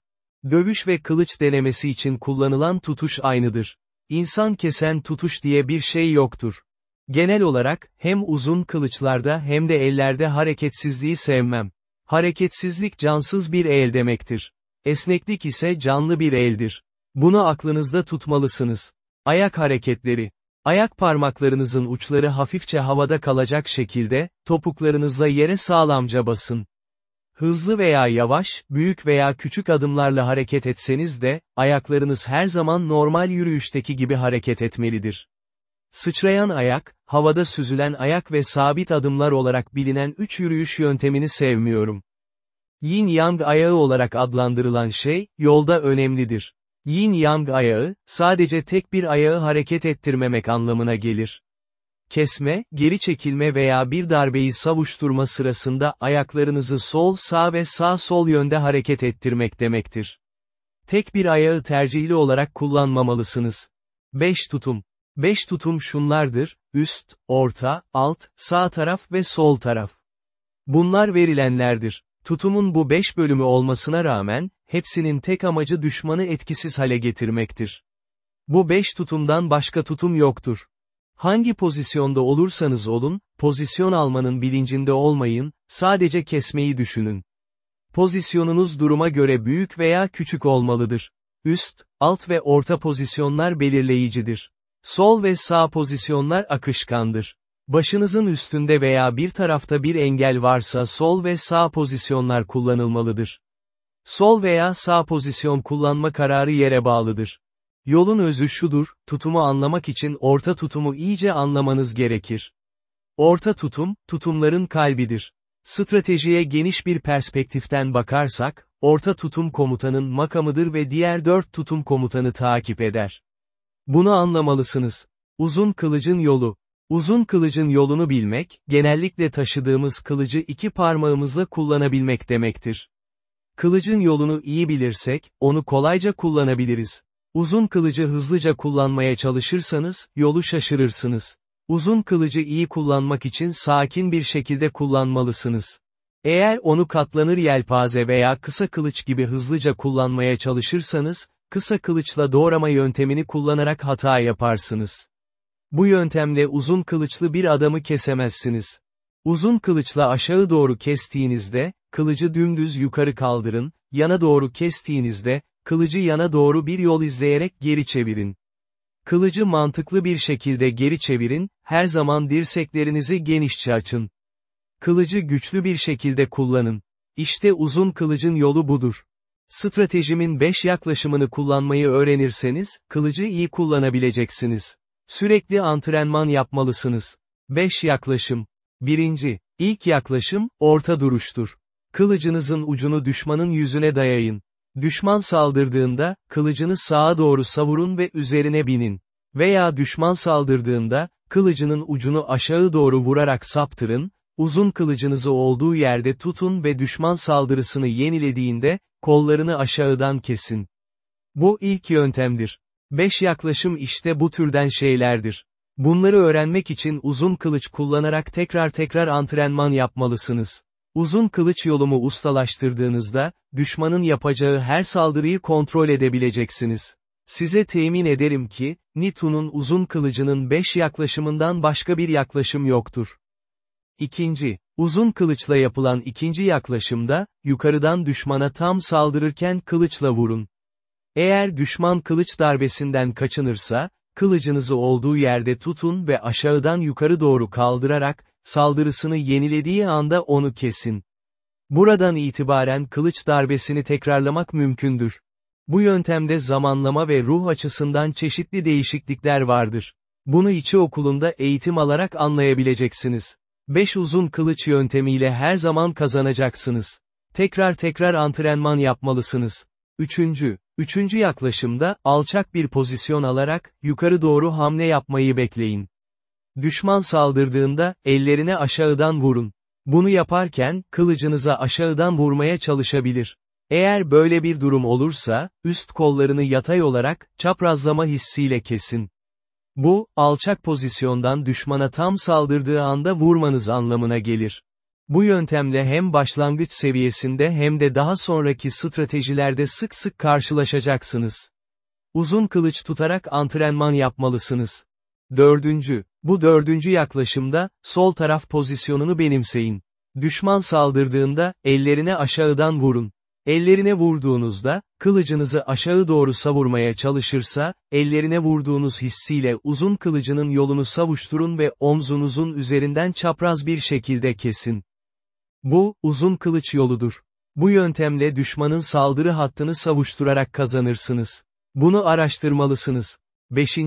Dövüş ve kılıç denemesi için kullanılan tutuş aynıdır. İnsan kesen tutuş diye bir şey yoktur. Genel olarak, hem uzun kılıçlarda hem de ellerde hareketsizliği sevmem. Hareketsizlik cansız bir el demektir. Esneklik ise canlı bir eldir. Bunu aklınızda tutmalısınız. Ayak hareketleri. Ayak parmaklarınızın uçları hafifçe havada kalacak şekilde, topuklarınızla yere sağlamca basın. Hızlı veya yavaş, büyük veya küçük adımlarla hareket etseniz de, ayaklarınız her zaman normal yürüyüşteki gibi hareket etmelidir. Sıçrayan ayak, havada süzülen ayak ve sabit adımlar olarak bilinen üç yürüyüş yöntemini sevmiyorum. Yin Yang ayağı olarak adlandırılan şey, yolda önemlidir. Yin Yang ayağı, sadece tek bir ayağı hareket ettirmemek anlamına gelir. Kesme, geri çekilme veya bir darbeyi savuşturma sırasında ayaklarınızı sol sağ ve sağ sol yönde hareket ettirmek demektir. Tek bir ayağı tercihli olarak kullanmamalısınız. 5 tutum. 5 tutum şunlardır, üst, orta, alt, sağ taraf ve sol taraf. Bunlar verilenlerdir. Tutumun bu 5 bölümü olmasına rağmen, hepsinin tek amacı düşmanı etkisiz hale getirmektir. Bu 5 tutumdan başka tutum yoktur. Hangi pozisyonda olursanız olun, pozisyon almanın bilincinde olmayın, sadece kesmeyi düşünün. Pozisyonunuz duruma göre büyük veya küçük olmalıdır. Üst, alt ve orta pozisyonlar belirleyicidir. Sol ve sağ pozisyonlar akışkandır. Başınızın üstünde veya bir tarafta bir engel varsa sol ve sağ pozisyonlar kullanılmalıdır. Sol veya sağ pozisyon kullanma kararı yere bağlıdır. Yolun özü şudur, tutumu anlamak için orta tutumu iyice anlamanız gerekir. Orta tutum, tutumların kalbidir. Stratejiye geniş bir perspektiften bakarsak, orta tutum komutanın makamıdır ve diğer dört tutum komutanı takip eder. Bunu anlamalısınız. Uzun kılıcın yolu. Uzun kılıcın yolunu bilmek, genellikle taşıdığımız kılıcı iki parmağımızla kullanabilmek demektir. Kılıcın yolunu iyi bilirsek, onu kolayca kullanabiliriz. Uzun kılıcı hızlıca kullanmaya çalışırsanız, yolu şaşırırsınız. Uzun kılıcı iyi kullanmak için sakin bir şekilde kullanmalısınız. Eğer onu katlanır yelpaze veya kısa kılıç gibi hızlıca kullanmaya çalışırsanız, kısa kılıçla doğrama yöntemini kullanarak hata yaparsınız. Bu yöntemle uzun kılıçlı bir adamı kesemezsiniz. Uzun kılıçla aşağı doğru kestiğinizde, kılıcı dümdüz yukarı kaldırın, yana doğru kestiğinizde, kılıcı yana doğru bir yol izleyerek geri çevirin. Kılıcı mantıklı bir şekilde geri çevirin, her zaman dirseklerinizi genişçe açın. Kılıcı güçlü bir şekilde kullanın. İşte uzun kılıcın yolu budur. Stratejimin 5 yaklaşımını kullanmayı öğrenirseniz, kılıcı iyi kullanabileceksiniz. Sürekli antrenman yapmalısınız. 5 yaklaşım. 1. İlk yaklaşım, orta duruştur. Kılıcınızın ucunu düşmanın yüzüne dayayın. Düşman saldırdığında, kılıcını sağa doğru savurun ve üzerine binin. Veya düşman saldırdığında, kılıcının ucunu aşağı doğru vurarak saptırın, uzun kılıcınızı olduğu yerde tutun ve düşman saldırısını yenilediğinde, kollarını aşağıdan kesin. Bu ilk yöntemdir. Beş yaklaşım işte bu türden şeylerdir. Bunları öğrenmek için uzun kılıç kullanarak tekrar tekrar antrenman yapmalısınız. Uzun kılıç yolumu ustalaştırdığınızda, düşmanın yapacağı her saldırıyı kontrol edebileceksiniz. Size temin ederim ki, Nitu'nun uzun kılıcının beş yaklaşımından başka bir yaklaşım yoktur. İkinci, uzun kılıçla yapılan ikinci yaklaşımda, yukarıdan düşmana tam saldırırken kılıçla vurun. Eğer düşman kılıç darbesinden kaçınırsa, kılıcınızı olduğu yerde tutun ve aşağıdan yukarı doğru kaldırarak, saldırısını yenilediği anda onu kesin. Buradan itibaren kılıç darbesini tekrarlamak mümkündür. Bu yöntemde zamanlama ve ruh açısından çeşitli değişiklikler vardır. Bunu içi okulunda eğitim alarak anlayabileceksiniz. 5 uzun kılıç yöntemiyle her zaman kazanacaksınız. Tekrar tekrar antrenman yapmalısınız. Üçüncü, üçüncü yaklaşımda, alçak bir pozisyon alarak, yukarı doğru hamle yapmayı bekleyin. Düşman saldırdığında, ellerine aşağıdan vurun. Bunu yaparken, kılıcınıza aşağıdan vurmaya çalışabilir. Eğer böyle bir durum olursa, üst kollarını yatay olarak, çaprazlama hissiyle kesin. Bu, alçak pozisyondan düşmana tam saldırdığı anda vurmanız anlamına gelir. Bu yöntemle hem başlangıç seviyesinde hem de daha sonraki stratejilerde sık sık karşılaşacaksınız. Uzun kılıç tutarak antrenman yapmalısınız. Dördüncü, bu dördüncü yaklaşımda, sol taraf pozisyonunu benimseyin. Düşman saldırdığında, ellerine aşağıdan vurun. Ellerine vurduğunuzda, kılıcınızı aşağı doğru savurmaya çalışırsa, ellerine vurduğunuz hissiyle uzun kılıcının yolunu savuşturun ve omzunuzun üzerinden çapraz bir şekilde kesin. Bu, uzun kılıç yoludur. Bu yöntemle düşmanın saldırı hattını savuşturarak kazanırsınız. Bunu araştırmalısınız. 5.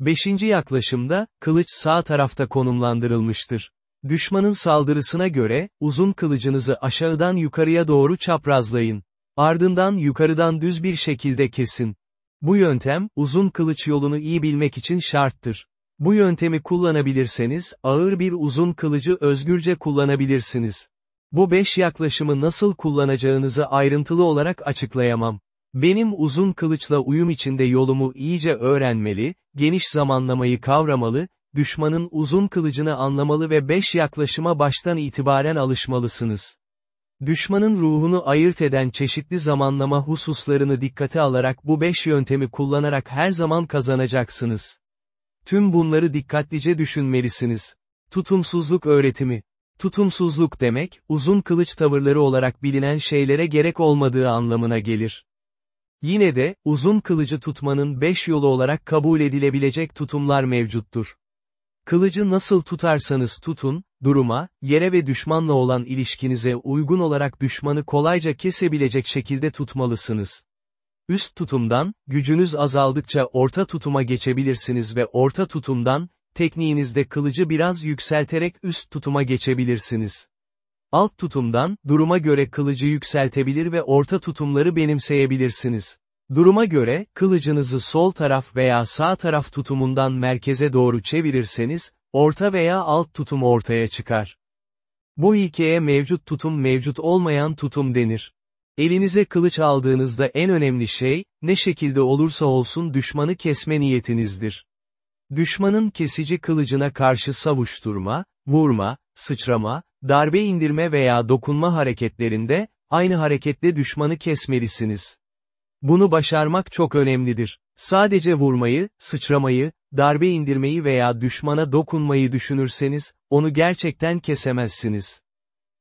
5. yaklaşımda, kılıç sağ tarafta konumlandırılmıştır. Düşmanın saldırısına göre, uzun kılıcınızı aşağıdan yukarıya doğru çaprazlayın. Ardından yukarıdan düz bir şekilde kesin. Bu yöntem, uzun kılıç yolunu iyi bilmek için şarttır. Bu yöntemi kullanabilirseniz, ağır bir uzun kılıcı özgürce kullanabilirsiniz. Bu beş yaklaşımı nasıl kullanacağınızı ayrıntılı olarak açıklayamam. Benim uzun kılıçla uyum içinde yolumu iyice öğrenmeli, geniş zamanlamayı kavramalı, düşmanın uzun kılıcını anlamalı ve beş yaklaşıma baştan itibaren alışmalısınız. Düşmanın ruhunu ayırt eden çeşitli zamanlama hususlarını dikkate alarak bu beş yöntemi kullanarak her zaman kazanacaksınız. Tüm bunları dikkatlice düşünmelisiniz. Tutumsuzluk öğretimi. Tutumsuzluk demek, uzun kılıç tavırları olarak bilinen şeylere gerek olmadığı anlamına gelir. Yine de, uzun kılıcı tutmanın beş yolu olarak kabul edilebilecek tutumlar mevcuttur. Kılıcı nasıl tutarsanız tutun, duruma, yere ve düşmanla olan ilişkinize uygun olarak düşmanı kolayca kesebilecek şekilde tutmalısınız. Üst tutumdan, gücünüz azaldıkça orta tutuma geçebilirsiniz ve orta tutumdan, tekniğinizde kılıcı biraz yükselterek üst tutuma geçebilirsiniz. Alt tutumdan, duruma göre kılıcı yükseltebilir ve orta tutumları benimseyebilirsiniz. Duruma göre, kılıcınızı sol taraf veya sağ taraf tutumundan merkeze doğru çevirirseniz, orta veya alt tutum ortaya çıkar. Bu ilkeye mevcut tutum mevcut olmayan tutum denir. Elinize kılıç aldığınızda en önemli şey, ne şekilde olursa olsun düşmanı kesme niyetinizdir. Düşmanın kesici kılıcına karşı savuşturma, vurma, sıçrama, darbe indirme veya dokunma hareketlerinde, aynı hareketle düşmanı kesmelisiniz. Bunu başarmak çok önemlidir. Sadece vurmayı, sıçramayı, darbe indirmeyi veya düşmana dokunmayı düşünürseniz, onu gerçekten kesemezsiniz.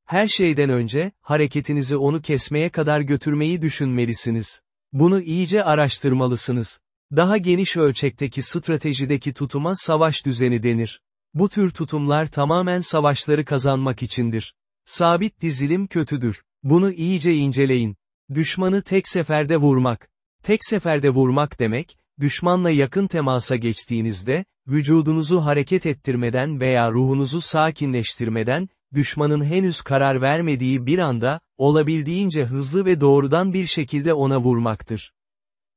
Her şeyden önce, hareketinizi onu kesmeye kadar götürmeyi düşünmelisiniz. Bunu iyice araştırmalısınız. Daha geniş ölçekteki stratejideki tutuma savaş düzeni denir. Bu tür tutumlar tamamen savaşları kazanmak içindir. Sabit dizilim kötüdür. Bunu iyice inceleyin. Düşmanı tek seferde vurmak. Tek seferde vurmak demek, düşmanla yakın temasa geçtiğinizde, vücudunuzu hareket ettirmeden veya ruhunuzu sakinleştirmeden, düşmanın henüz karar vermediği bir anda, olabildiğince hızlı ve doğrudan bir şekilde ona vurmaktır.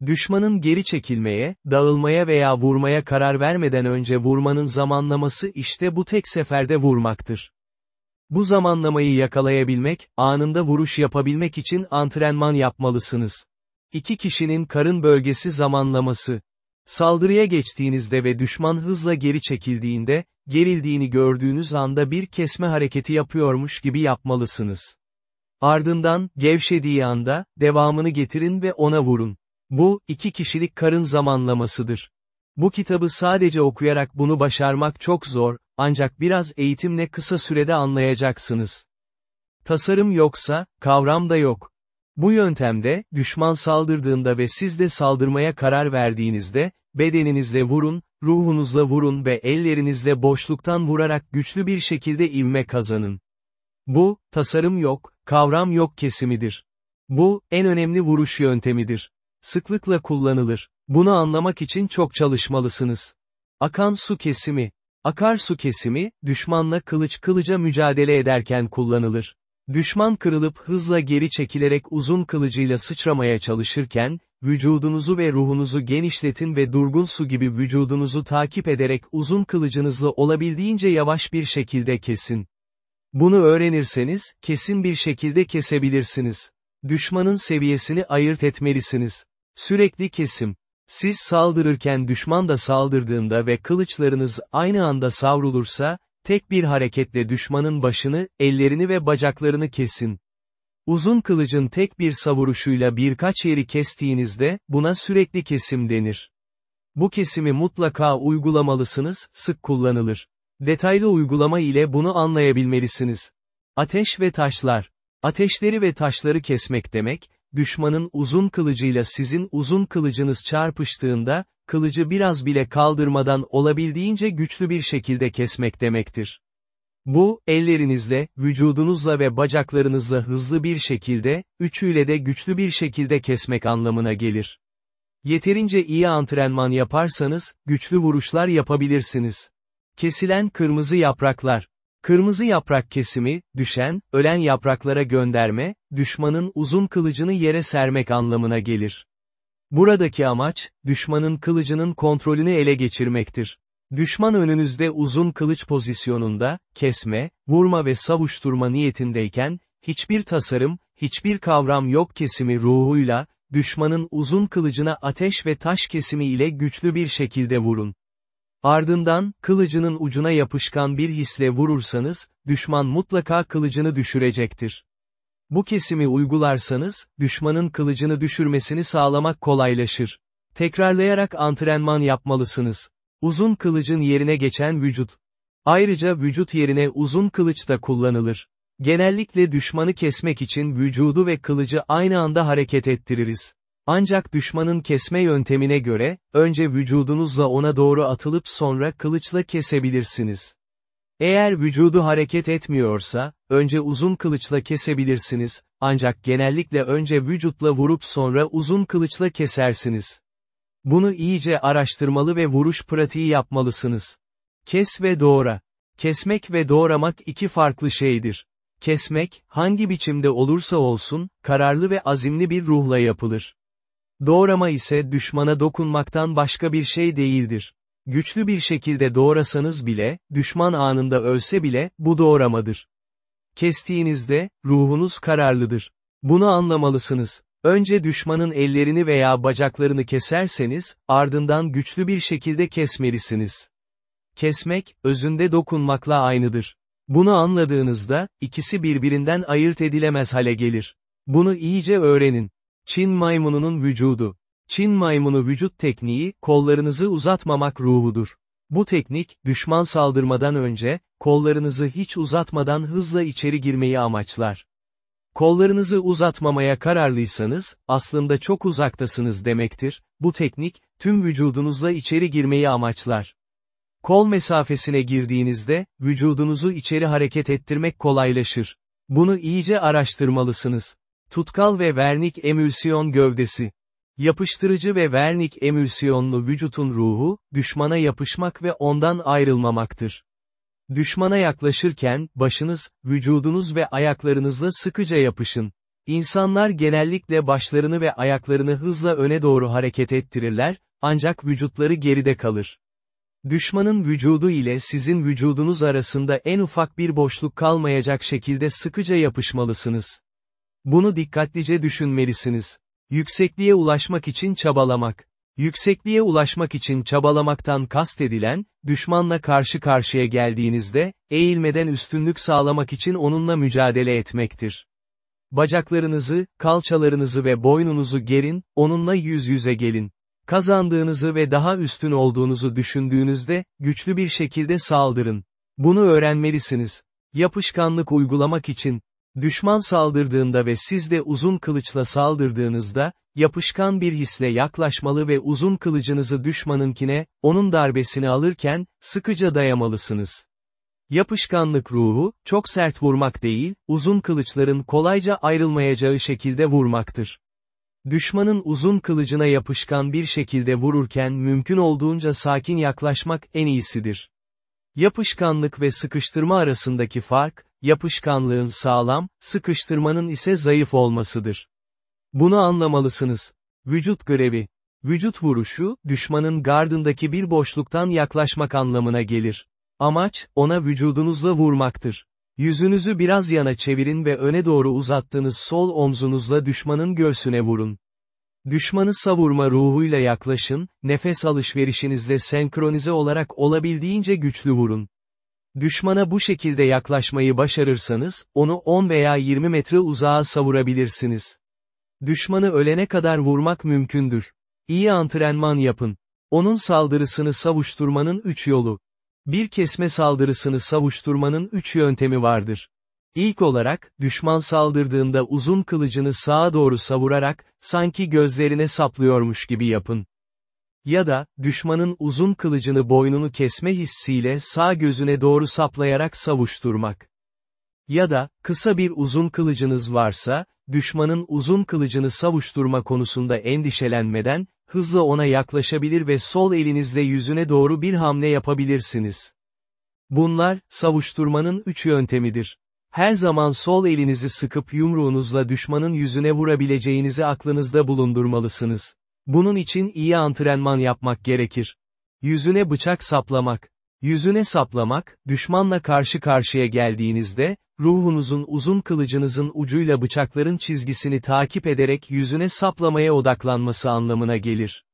Düşmanın geri çekilmeye, dağılmaya veya vurmaya karar vermeden önce vurmanın zamanlaması işte bu tek seferde vurmaktır. Bu zamanlamayı yakalayabilmek, anında vuruş yapabilmek için antrenman yapmalısınız. İki kişinin karın bölgesi zamanlaması. Saldırıya geçtiğinizde ve düşman hızla geri çekildiğinde, gerildiğini gördüğünüz anda bir kesme hareketi yapıyormuş gibi yapmalısınız. Ardından, gevşediği anda, devamını getirin ve ona vurun. Bu, iki kişilik karın zamanlamasıdır. Bu kitabı sadece okuyarak bunu başarmak çok zor, ancak biraz eğitimle kısa sürede anlayacaksınız. Tasarım yoksa, kavram da yok. Bu yöntemde, düşman saldırdığında ve siz de saldırmaya karar verdiğinizde, bedeninizle vurun, ruhunuzla vurun ve ellerinizle boşluktan vurarak güçlü bir şekilde ivme kazanın. Bu, tasarım yok, kavram yok kesimidir. Bu, en önemli vuruş yöntemidir. Sıklıkla kullanılır. Bunu anlamak için çok çalışmalısınız. Akan su kesimi. Akarsu kesimi, düşmanla kılıç kılıca mücadele ederken kullanılır. Düşman kırılıp hızla geri çekilerek uzun kılıcıyla sıçramaya çalışırken, vücudunuzu ve ruhunuzu genişletin ve durgun su gibi vücudunuzu takip ederek uzun kılıcınızla olabildiğince yavaş bir şekilde kesin. Bunu öğrenirseniz, kesin bir şekilde kesebilirsiniz. Düşmanın seviyesini ayırt etmelisiniz. Sürekli kesim. Siz saldırırken düşman da saldırdığında ve kılıçlarınız aynı anda savrulursa, tek bir hareketle düşmanın başını, ellerini ve bacaklarını kesin. Uzun kılıcın tek bir savuruşuyla birkaç yeri kestiğinizde, buna sürekli kesim denir. Bu kesimi mutlaka uygulamalısınız, sık kullanılır. Detaylı uygulama ile bunu anlayabilmelisiniz. Ateş ve taşlar. Ateşleri ve taşları kesmek demek, düşmanın uzun kılıcıyla sizin uzun kılıcınız çarpıştığında, kılıcı biraz bile kaldırmadan olabildiğince güçlü bir şekilde kesmek demektir. Bu, ellerinizle, vücudunuzla ve bacaklarınızla hızlı bir şekilde, üçüyle de güçlü bir şekilde kesmek anlamına gelir. Yeterince iyi antrenman yaparsanız, güçlü vuruşlar yapabilirsiniz. Kesilen kırmızı yapraklar. Kırmızı yaprak kesimi, düşen, ölen yapraklara gönderme, düşmanın uzun kılıcını yere sermek anlamına gelir. Buradaki amaç, düşmanın kılıcının kontrolünü ele geçirmektir. Düşman önünüzde uzun kılıç pozisyonunda, kesme, vurma ve savuşturma niyetindeyken, hiçbir tasarım, hiçbir kavram yok kesimi ruhuyla, düşmanın uzun kılıcına ateş ve taş kesimi ile güçlü bir şekilde vurun. Ardından, kılıcının ucuna yapışkan bir hisle vurursanız, düşman mutlaka kılıcını düşürecektir. Bu kesimi uygularsanız, düşmanın kılıcını düşürmesini sağlamak kolaylaşır. Tekrarlayarak antrenman yapmalısınız. Uzun kılıcın yerine geçen vücut. Ayrıca vücut yerine uzun kılıç da kullanılır. Genellikle düşmanı kesmek için vücudu ve kılıcı aynı anda hareket ettiririz. Ancak düşmanın kesme yöntemine göre, önce vücudunuzla ona doğru atılıp sonra kılıçla kesebilirsiniz. Eğer vücudu hareket etmiyorsa, önce uzun kılıçla kesebilirsiniz, ancak genellikle önce vücutla vurup sonra uzun kılıçla kesersiniz. Bunu iyice araştırmalı ve vuruş pratiği yapmalısınız. Kes ve doğra. Kesmek ve doğramak iki farklı şeydir. Kesmek, hangi biçimde olursa olsun, kararlı ve azimli bir ruhla yapılır. Doğrama ise düşmana dokunmaktan başka bir şey değildir. Güçlü bir şekilde doğrasanız bile, düşman anında ölse bile, bu doğramadır. Kestiğinizde, ruhunuz kararlıdır. Bunu anlamalısınız. Önce düşmanın ellerini veya bacaklarını keserseniz, ardından güçlü bir şekilde kesmelisiniz. Kesmek, özünde dokunmakla aynıdır. Bunu anladığınızda, ikisi birbirinden ayırt edilemez hale gelir. Bunu iyice öğrenin. Çin maymununun vücudu. Çin maymunu vücut tekniği, kollarınızı uzatmamak ruhudur. Bu teknik, düşman saldırmadan önce, kollarınızı hiç uzatmadan hızla içeri girmeyi amaçlar. Kollarınızı uzatmamaya kararlıysanız, aslında çok uzaktasınız demektir, bu teknik, tüm vücudunuzla içeri girmeyi amaçlar. Kol mesafesine girdiğinizde, vücudunuzu içeri hareket ettirmek kolaylaşır. Bunu iyice araştırmalısınız. Tutkal ve vernik emülsiyon gövdesi. Yapıştırıcı ve vernik emülsiyonlu vücutun ruhu, düşmana yapışmak ve ondan ayrılmamaktır. Düşmana yaklaşırken, başınız, vücudunuz ve ayaklarınızla sıkıca yapışın. İnsanlar genellikle başlarını ve ayaklarını hızla öne doğru hareket ettirirler, ancak vücutları geride kalır. Düşmanın vücudu ile sizin vücudunuz arasında en ufak bir boşluk kalmayacak şekilde sıkıca yapışmalısınız. Bunu dikkatlice düşünmelisiniz. Yüksekliğe ulaşmak için çabalamak. Yüksekliğe ulaşmak için çabalamaktan kastedilen, düşmanla karşı karşıya geldiğinizde, eğilmeden üstünlük sağlamak için onunla mücadele etmektir. Bacaklarınızı, kalçalarınızı ve boynunuzu gerin, onunla yüz yüze gelin. Kazandığınızı ve daha üstün olduğunuzu düşündüğünüzde, güçlü bir şekilde saldırın. Bunu öğrenmelisiniz. Yapışkanlık uygulamak için, Düşman saldırdığında ve siz de uzun kılıçla saldırdığınızda, yapışkan bir hisle yaklaşmalı ve uzun kılıcınızı düşmanınkine, onun darbesini alırken, sıkıca dayamalısınız. Yapışkanlık ruhu, çok sert vurmak değil, uzun kılıçların kolayca ayrılmayacağı şekilde vurmaktır. Düşmanın uzun kılıcına yapışkan bir şekilde vururken mümkün olduğunca sakin yaklaşmak en iyisidir. Yapışkanlık ve sıkıştırma arasındaki fark, yapışkanlığın sağlam, sıkıştırmanın ise zayıf olmasıdır. Bunu anlamalısınız. Vücut grevi. Vücut vuruşu, düşmanın gardındaki bir boşluktan yaklaşmak anlamına gelir. Amaç, ona vücudunuzla vurmaktır. Yüzünüzü biraz yana çevirin ve öne doğru uzattığınız sol omzunuzla düşmanın göğsüne vurun. Düşmanı savurma ruhuyla yaklaşın, nefes alışverişinizle senkronize olarak olabildiğince güçlü vurun. Düşmana bu şekilde yaklaşmayı başarırsanız, onu 10 veya 20 metre uzağa savurabilirsiniz. Düşmanı ölene kadar vurmak mümkündür. İyi antrenman yapın. Onun saldırısını savuşturmanın 3 yolu. Bir kesme saldırısını savuşturmanın 3 yöntemi vardır. İlk olarak, düşman saldırdığında uzun kılıcını sağa doğru savurarak, sanki gözlerine saplıyormuş gibi yapın. Ya da, düşmanın uzun kılıcını boynunu kesme hissiyle sağ gözüne doğru saplayarak savuşturmak. Ya da, kısa bir uzun kılıcınız varsa, düşmanın uzun kılıcını savuşturma konusunda endişelenmeden, hızla ona yaklaşabilir ve sol elinizle yüzüne doğru bir hamle yapabilirsiniz. Bunlar, savuşturmanın üç yöntemidir. Her zaman sol elinizi sıkıp yumruğunuzla düşmanın yüzüne vurabileceğinizi aklınızda bulundurmalısınız. Bunun için iyi antrenman yapmak gerekir. Yüzüne bıçak saplamak. Yüzüne saplamak, düşmanla karşı karşıya geldiğinizde, ruhunuzun uzun kılıcınızın ucuyla bıçakların çizgisini takip ederek yüzüne saplamaya odaklanması anlamına gelir.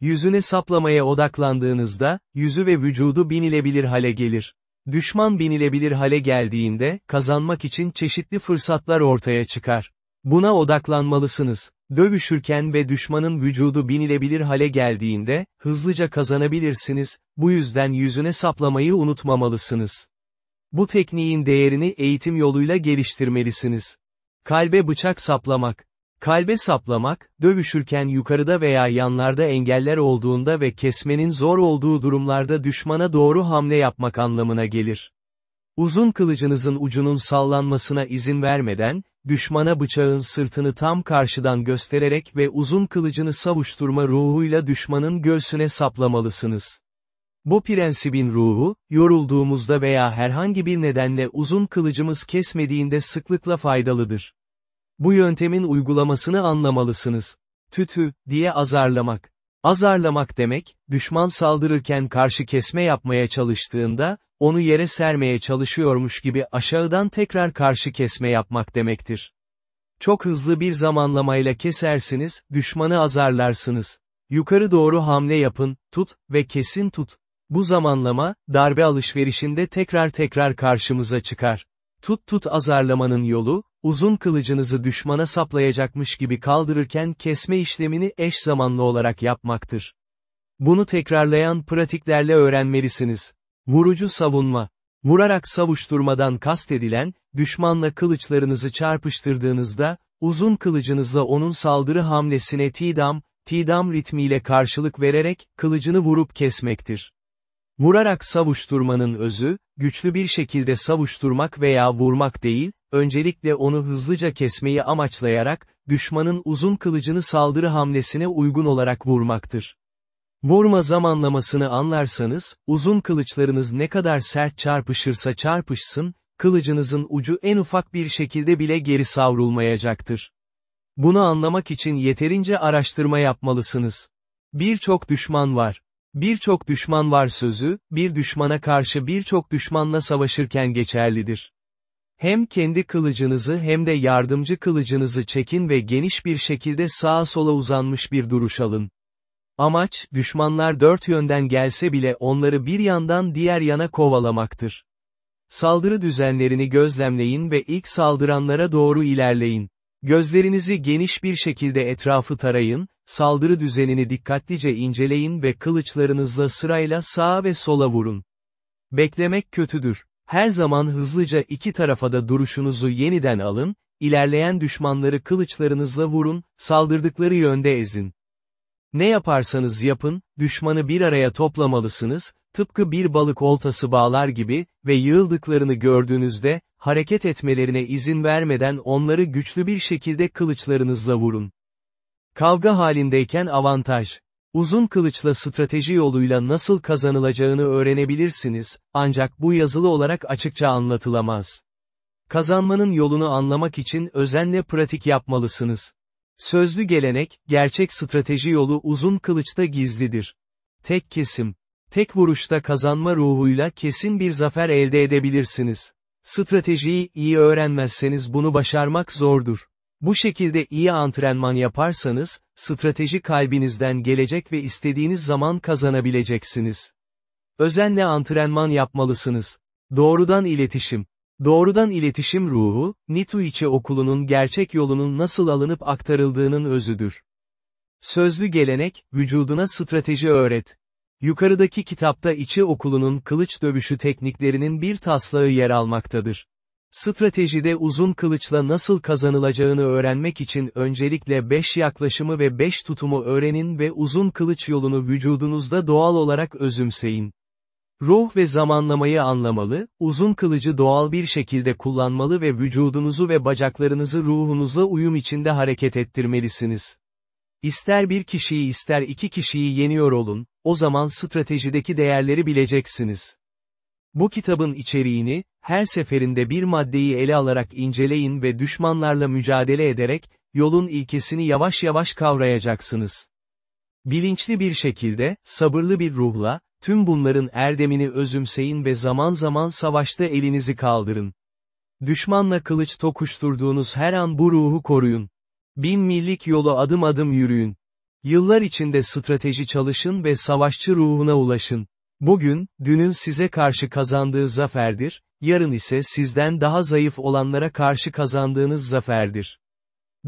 Yüzüne saplamaya odaklandığınızda, yüzü ve vücudu binilebilir hale gelir. Düşman binilebilir hale geldiğinde, kazanmak için çeşitli fırsatlar ortaya çıkar. Buna odaklanmalısınız. Dövüşürken ve düşmanın vücudu binilebilir hale geldiğinde, hızlıca kazanabilirsiniz, bu yüzden yüzüne saplamayı unutmamalısınız. Bu tekniğin değerini eğitim yoluyla geliştirmelisiniz. Kalbe bıçak saplamak. Kalbe saplamak, dövüşürken yukarıda veya yanlarda engeller olduğunda ve kesmenin zor olduğu durumlarda düşmana doğru hamle yapmak anlamına gelir. Uzun kılıcınızın ucunun sallanmasına izin vermeden, düşmana bıçağın sırtını tam karşıdan göstererek ve uzun kılıcını savuşturma ruhuyla düşmanın göğsüne saplamalısınız. Bu prensibin ruhu, yorulduğumuzda veya herhangi bir nedenle uzun kılıcımız kesmediğinde sıklıkla faydalıdır. Bu yöntemin uygulamasını anlamalısınız. Tütü, diye azarlamak. Azarlamak demek, düşman saldırırken karşı kesme yapmaya çalıştığında, onu yere sermeye çalışıyormuş gibi aşağıdan tekrar karşı kesme yapmak demektir. Çok hızlı bir zamanlamayla kesersiniz, düşmanı azarlarsınız. Yukarı doğru hamle yapın, tut ve kesin tut. Bu zamanlama, darbe alışverişinde tekrar tekrar karşımıza çıkar. Tut tut azarlamanın yolu, uzun kılıcınızı düşmana saplayacakmış gibi kaldırırken kesme işlemini eş zamanlı olarak yapmaktır. Bunu tekrarlayan pratiklerle öğrenmelisiniz. Vurucu savunma. Vurarak savuşturmadan kastedilen, düşmanla kılıçlarınızı çarpıştırdığınızda, uzun kılıcınızla onun saldırı hamlesine tidam, tidam ritmiyle karşılık vererek, kılıcını vurup kesmektir. Vurarak savuşturmanın özü, güçlü bir şekilde savuşturmak veya vurmak değil, öncelikle onu hızlıca kesmeyi amaçlayarak, düşmanın uzun kılıcını saldırı hamlesine uygun olarak vurmaktır. Vurma zamanlamasını anlarsanız, uzun kılıçlarınız ne kadar sert çarpışırsa çarpışsın, kılıcınızın ucu en ufak bir şekilde bile geri savrulmayacaktır. Bunu anlamak için yeterince araştırma yapmalısınız. Birçok düşman var. Birçok düşman var sözü, bir düşmana karşı birçok düşmanla savaşırken geçerlidir. Hem kendi kılıcınızı hem de yardımcı kılıcınızı çekin ve geniş bir şekilde sağa sola uzanmış bir duruş alın. Amaç, düşmanlar dört yönden gelse bile onları bir yandan diğer yana kovalamaktır. Saldırı düzenlerini gözlemleyin ve ilk saldıranlara doğru ilerleyin. Gözlerinizi geniş bir şekilde etrafı tarayın, saldırı düzenini dikkatlice inceleyin ve kılıçlarınızla sırayla sağa ve sola vurun. Beklemek kötüdür. Her zaman hızlıca iki tarafa da duruşunuzu yeniden alın, ilerleyen düşmanları kılıçlarınızla vurun, saldırdıkları yönde ezin. Ne yaparsanız yapın, düşmanı bir araya toplamalısınız, tıpkı bir balık oltası bağlar gibi ve yığıldıklarını gördüğünüzde, hareket etmelerine izin vermeden onları güçlü bir şekilde kılıçlarınızla vurun. Kavga halindeyken avantaj. Uzun kılıçla strateji yoluyla nasıl kazanılacağını öğrenebilirsiniz, ancak bu yazılı olarak açıkça anlatılamaz. Kazanmanın yolunu anlamak için özenle pratik yapmalısınız. Sözlü gelenek, gerçek strateji yolu uzun kılıçta gizlidir. Tek kesim. Tek vuruşta kazanma ruhuyla kesin bir zafer elde edebilirsiniz. Stratejiyi iyi öğrenmezseniz bunu başarmak zordur. Bu şekilde iyi antrenman yaparsanız, strateji kalbinizden gelecek ve istediğiniz zaman kazanabileceksiniz. Özenle antrenman yapmalısınız. Doğrudan iletişim. Doğrudan iletişim ruhu, Nituichi okulunun gerçek yolunun nasıl alınıp aktarıldığının özüdür. Sözlü gelenek, vücuduna strateji öğret. Yukarıdaki kitapta içi okulunun kılıç dövüşü tekniklerinin bir taslağı yer almaktadır. Stratejide uzun kılıçla nasıl kazanılacağını öğrenmek için öncelikle 5 yaklaşımı ve 5 tutumu öğrenin ve uzun kılıç yolunu vücudunuzda doğal olarak özümseyin. Ruh ve zamanlamayı anlamalı, uzun kılıcı doğal bir şekilde kullanmalı ve vücudunuzu ve bacaklarınızı ruhunuzla uyum içinde hareket ettirmelisiniz. İster bir kişiyi ister iki kişiyi yeniyor olun, o zaman stratejideki değerleri bileceksiniz. Bu kitabın içeriğini, her seferinde bir maddeyi ele alarak inceleyin ve düşmanlarla mücadele ederek, yolun ilkesini yavaş yavaş kavrayacaksınız. Bilinçli bir şekilde, sabırlı bir ruhla, tüm bunların erdemini özümseyin ve zaman zaman savaşta elinizi kaldırın. Düşmanla kılıç tokuşturduğunuz her an bu ruhu koruyun. Bin millik yolu adım adım yürüyün. Yıllar içinde strateji çalışın ve savaşçı ruhuna ulaşın. Bugün, dünün size karşı kazandığı zaferdir, yarın ise sizden daha zayıf olanlara karşı kazandığınız zaferdir.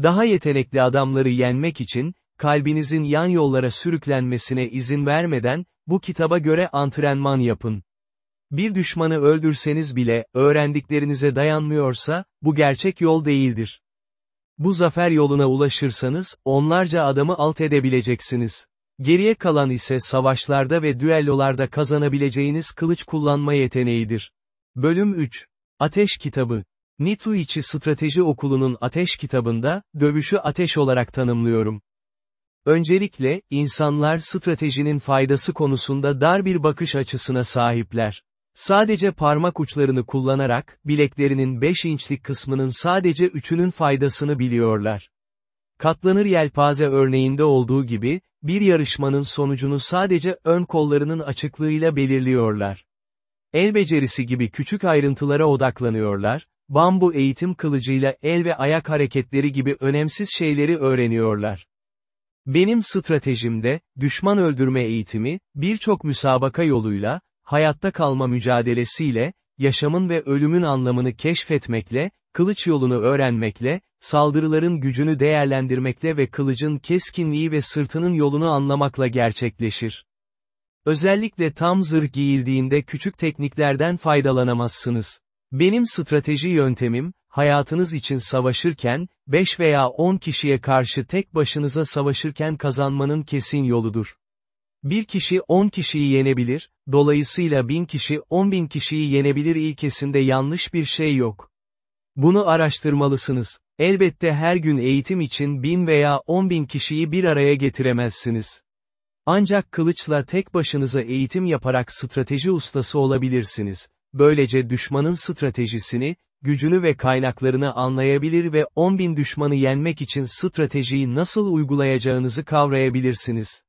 Daha yetenekli adamları yenmek için, kalbinizin yan yollara sürüklenmesine izin vermeden, bu kitaba göre antrenman yapın. Bir düşmanı öldürseniz bile, öğrendiklerinize dayanmıyorsa, bu gerçek yol değildir. Bu zafer yoluna ulaşırsanız, onlarca adamı alt edebileceksiniz. Geriye kalan ise savaşlarda ve düellolarda kazanabileceğiniz kılıç kullanma yeteneğidir. Bölüm 3. Ateş Kitabı Nituichi Strateji Okulu'nun Ateş kitabında, dövüşü ateş olarak tanımlıyorum. Öncelikle, insanlar stratejinin faydası konusunda dar bir bakış açısına sahipler. Sadece parmak uçlarını kullanarak, bileklerinin 5 inçlik kısmının sadece üçünün faydasını biliyorlar. Katlanır yelpaze örneğinde olduğu gibi, bir yarışmanın sonucunu sadece ön kollarının açıklığıyla belirliyorlar. El becerisi gibi küçük ayrıntılara odaklanıyorlar, bambu eğitim kılıcıyla el ve ayak hareketleri gibi önemsiz şeyleri öğreniyorlar. Benim stratejimde, düşman öldürme eğitimi, birçok müsabaka yoluyla, hayatta kalma mücadelesiyle, yaşamın ve ölümün anlamını keşfetmekle, kılıç yolunu öğrenmekle, saldırıların gücünü değerlendirmekle ve kılıcın keskinliği ve sırtının yolunu anlamakla gerçekleşir. Özellikle tam zırh giyildiğinde küçük tekniklerden faydalanamazsınız. Benim strateji yöntemim, hayatınız için savaşırken, 5 veya 10 kişiye karşı tek başınıza savaşırken kazanmanın kesin yoludur. Bir kişi 10 kişiyi yenebilir, dolayısıyla 1000 kişi 10 bin kişiyi yenebilir ilkesinde yanlış bir şey yok. Bunu araştırmalısınız. Elbette her gün eğitim için 1000 veya 10 bin kişiyi bir araya getiremezsiniz. Ancak kılıçla tek başınıza eğitim yaparak strateji ustası olabilirsiniz. Böylece düşmanın stratejisini, gücünü ve kaynaklarını anlayabilir ve 10 bin düşmanı yenmek için stratejiyi nasıl uygulayacağınızı kavrayabilirsiniz.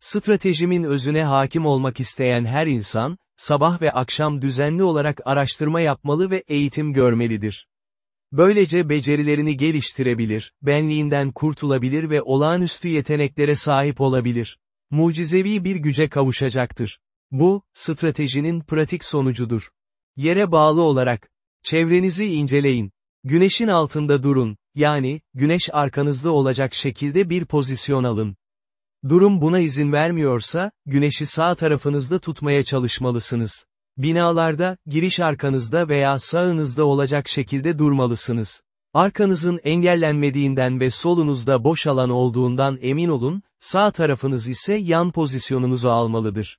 Stratejimin özüne hakim olmak isteyen her insan, sabah ve akşam düzenli olarak araştırma yapmalı ve eğitim görmelidir. Böylece becerilerini geliştirebilir, benliğinden kurtulabilir ve olağanüstü yeteneklere sahip olabilir. Mucizevi bir güce kavuşacaktır. Bu, stratejinin pratik sonucudur. Yere bağlı olarak, çevrenizi inceleyin. Güneşin altında durun, yani, güneş arkanızda olacak şekilde bir pozisyon alın. Durum buna izin vermiyorsa, güneşi sağ tarafınızda tutmaya çalışmalısınız. Binalarda, giriş arkanızda veya sağınızda olacak şekilde durmalısınız. Arkanızın engellenmediğinden ve solunuzda boş alan olduğundan emin olun, sağ tarafınız ise yan pozisyonunuzu almalıdır.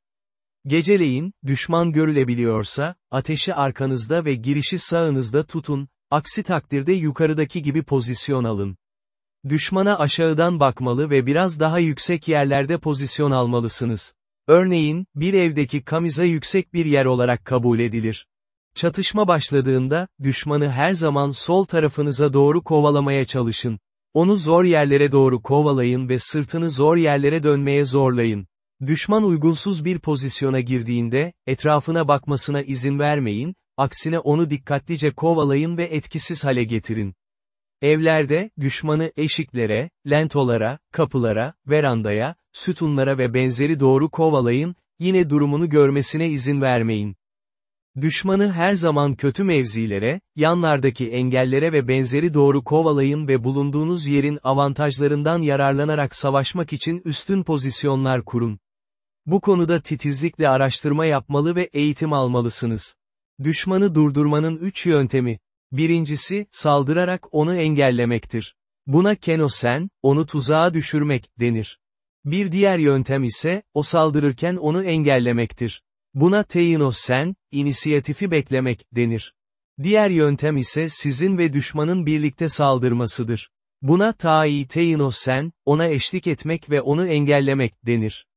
Geceleyin, düşman görülebiliyorsa, ateşi arkanızda ve girişi sağınızda tutun, aksi takdirde yukarıdaki gibi pozisyon alın. Düşmana aşağıdan bakmalı ve biraz daha yüksek yerlerde pozisyon almalısınız. Örneğin, bir evdeki kamiza yüksek bir yer olarak kabul edilir. Çatışma başladığında, düşmanı her zaman sol tarafınıza doğru kovalamaya çalışın. Onu zor yerlere doğru kovalayın ve sırtını zor yerlere dönmeye zorlayın. Düşman uygunsuz bir pozisyona girdiğinde, etrafına bakmasına izin vermeyin, aksine onu dikkatlice kovalayın ve etkisiz hale getirin. Evlerde, düşmanı eşiklere, lentolara, kapılara, verandaya, sütunlara ve benzeri doğru kovalayın, yine durumunu görmesine izin vermeyin. Düşmanı her zaman kötü mevzilere, yanlardaki engellere ve benzeri doğru kovalayın ve bulunduğunuz yerin avantajlarından yararlanarak savaşmak için üstün pozisyonlar kurun. Bu konuda titizlikle araştırma yapmalı ve eğitim almalısınız. Düşmanı durdurmanın üç yöntemi. Birincisi, saldırarak onu engellemektir. Buna kenosen, onu tuzağa düşürmek, denir. Bir diğer yöntem ise, o saldırırken onu engellemektir. Buna teinosen, inisiyatifi beklemek, denir. Diğer yöntem ise sizin ve düşmanın birlikte saldırmasıdır. Buna tai teinosen, ona eşlik etmek ve onu engellemek, denir.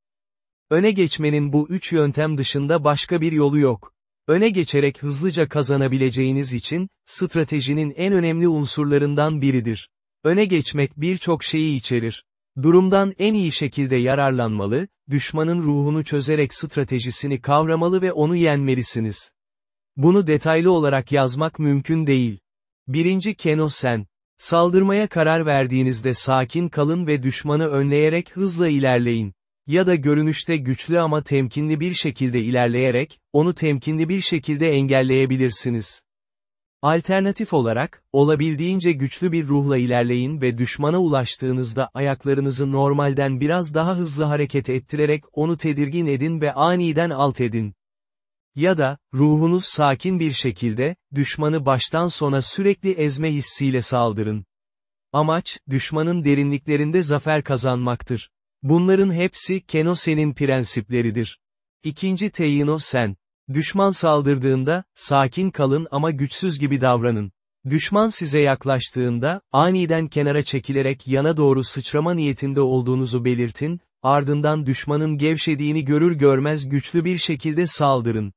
Öne geçmenin bu üç yöntem dışında başka bir yolu yok. Öne geçerek hızlıca kazanabileceğiniz için, stratejinin en önemli unsurlarından biridir. Öne geçmek birçok şeyi içerir. Durumdan en iyi şekilde yararlanmalı, düşmanın ruhunu çözerek stratejisini kavramalı ve onu yenmelisiniz. Bunu detaylı olarak yazmak mümkün değil. Birinci Keno sen. Saldırmaya karar verdiğinizde sakin kalın ve düşmanı önleyerek hızla ilerleyin. Ya da görünüşte güçlü ama temkinli bir şekilde ilerleyerek, onu temkinli bir şekilde engelleyebilirsiniz. Alternatif olarak, olabildiğince güçlü bir ruhla ilerleyin ve düşmana ulaştığınızda ayaklarınızı normalden biraz daha hızlı hareket ettirerek onu tedirgin edin ve aniden alt edin. Ya da, ruhunuz sakin bir şekilde, düşmanı baştan sona sürekli ezme hissiyle saldırın. Amaç, düşmanın derinliklerinde zafer kazanmaktır. Bunların hepsi Kenosen'in prensipleridir. İkinci Teyino Sen. Düşman saldırdığında, sakin kalın ama güçsüz gibi davranın. Düşman size yaklaştığında, aniden kenara çekilerek yana doğru sıçrama niyetinde olduğunuzu belirtin, ardından düşmanın gevşediğini görür görmez güçlü bir şekilde saldırın.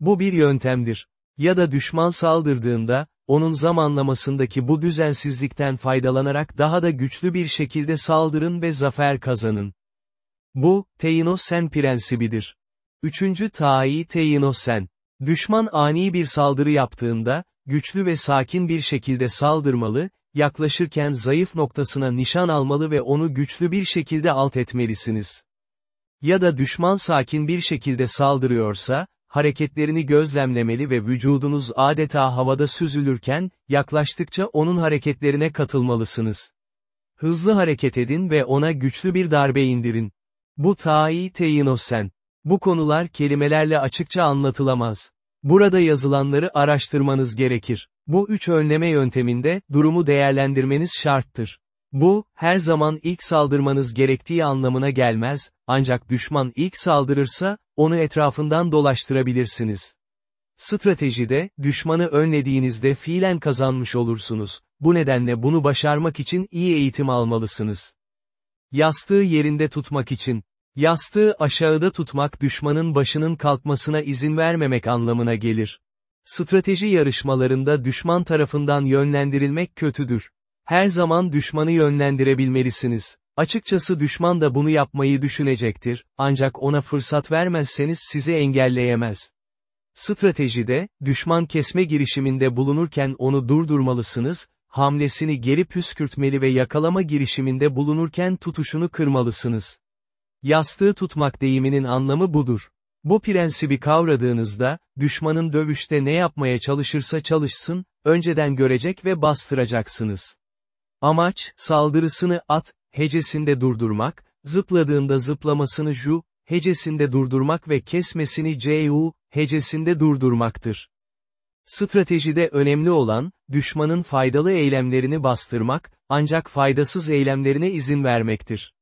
Bu bir yöntemdir. Ya da düşman saldırdığında, onun zamanlamasındaki bu düzensizlikten faydalanarak daha da güçlü bir şekilde saldırın ve zafer kazanın. Bu, Teinosen prensibidir. Üçüncü Tai Teinosen. Düşman ani bir saldırı yaptığında, güçlü ve sakin bir şekilde saldırmalı, yaklaşırken zayıf noktasına nişan almalı ve onu güçlü bir şekilde alt etmelisiniz. Ya da düşman sakin bir şekilde saldırıyorsa, hareketlerini gözlemlemeli ve vücudunuz adeta havada süzülürken, yaklaştıkça onun hareketlerine katılmalısınız. Hızlı hareket edin ve ona güçlü bir darbe indirin. Bu tai teinosen. Bu konular kelimelerle açıkça anlatılamaz. Burada yazılanları araştırmanız gerekir. Bu üç önleme yönteminde, durumu değerlendirmeniz şarttır. Bu, her zaman ilk saldırmanız gerektiği anlamına gelmez, ancak düşman ilk saldırırsa, onu etrafından dolaştırabilirsiniz. Stratejide, düşmanı önlediğinizde fiilen kazanmış olursunuz. Bu nedenle bunu başarmak için iyi eğitim almalısınız. Yastığı yerinde tutmak için. Yastığı aşağıda tutmak düşmanın başının kalkmasına izin vermemek anlamına gelir. Strateji yarışmalarında düşman tarafından yönlendirilmek kötüdür. Her zaman düşmanı yönlendirebilmelisiniz. Açıkçası düşman da bunu yapmayı düşünecektir, ancak ona fırsat vermezseniz sizi engelleyemez. Stratejide, düşman kesme girişiminde bulunurken onu durdurmalısınız, hamlesini geri püskürtmeli ve yakalama girişiminde bulunurken tutuşunu kırmalısınız. Yastığı tutmak deyiminin anlamı budur. Bu prensibi kavradığınızda, düşmanın dövüşte ne yapmaya çalışırsa çalışsın, önceden görecek ve bastıracaksınız. Amaç, saldırısını at, hecesinde durdurmak, zıpladığında zıplamasını ju, hecesinde durdurmak ve kesmesini cu, hecesinde durdurmaktır. Stratejide önemli olan, düşmanın faydalı eylemlerini bastırmak, ancak faydasız eylemlerine izin vermektir.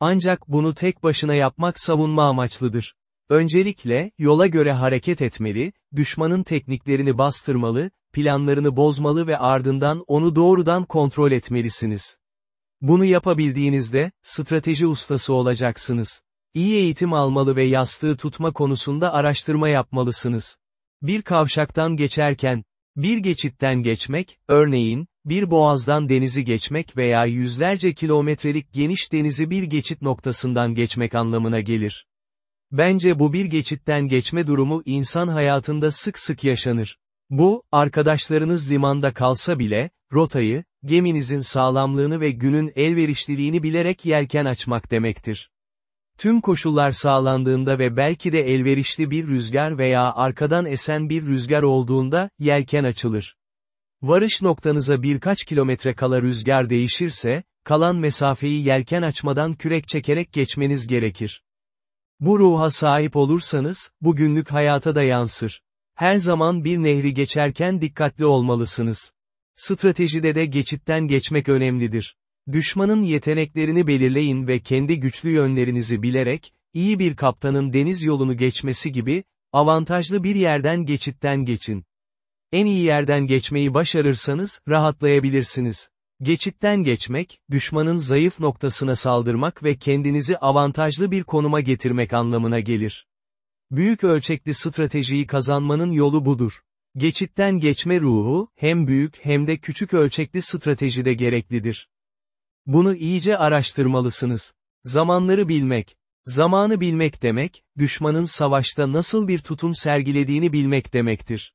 Ancak bunu tek başına yapmak savunma amaçlıdır. Öncelikle, yola göre hareket etmeli, düşmanın tekniklerini bastırmalı, planlarını bozmalı ve ardından onu doğrudan kontrol etmelisiniz. Bunu yapabildiğinizde, strateji ustası olacaksınız. İyi eğitim almalı ve yastığı tutma konusunda araştırma yapmalısınız. Bir kavşaktan geçerken, bir geçitten geçmek, örneğin, bir boğazdan denizi geçmek veya yüzlerce kilometrelik geniş denizi bir geçit noktasından geçmek anlamına gelir. Bence bu bir geçitten geçme durumu insan hayatında sık sık yaşanır. Bu, arkadaşlarınız limanda kalsa bile, rotayı, geminizin sağlamlığını ve günün elverişliliğini bilerek yelken açmak demektir. Tüm koşullar sağlandığında ve belki de elverişli bir rüzgar veya arkadan esen bir rüzgar olduğunda, yelken açılır. Varış noktanıza birkaç kilometre kala rüzgar değişirse, kalan mesafeyi yelken açmadan kürek çekerek geçmeniz gerekir. Bu ruha sahip olursanız, bugünlük hayata da yansır. Her zaman bir nehri geçerken dikkatli olmalısınız. Stratejide de geçitten geçmek önemlidir. Düşmanın yeteneklerini belirleyin ve kendi güçlü yönlerinizi bilerek, iyi bir kaptanın deniz yolunu geçmesi gibi, avantajlı bir yerden geçitten geçin. En iyi yerden geçmeyi başarırsanız, rahatlayabilirsiniz. Geçitten geçmek, düşmanın zayıf noktasına saldırmak ve kendinizi avantajlı bir konuma getirmek anlamına gelir. Büyük ölçekli stratejiyi kazanmanın yolu budur. Geçitten geçme ruhu, hem büyük hem de küçük ölçekli stratejide gereklidir. Bunu iyice araştırmalısınız. Zamanları bilmek. Zamanı bilmek demek, düşmanın savaşta nasıl bir tutum sergilediğini bilmek demektir.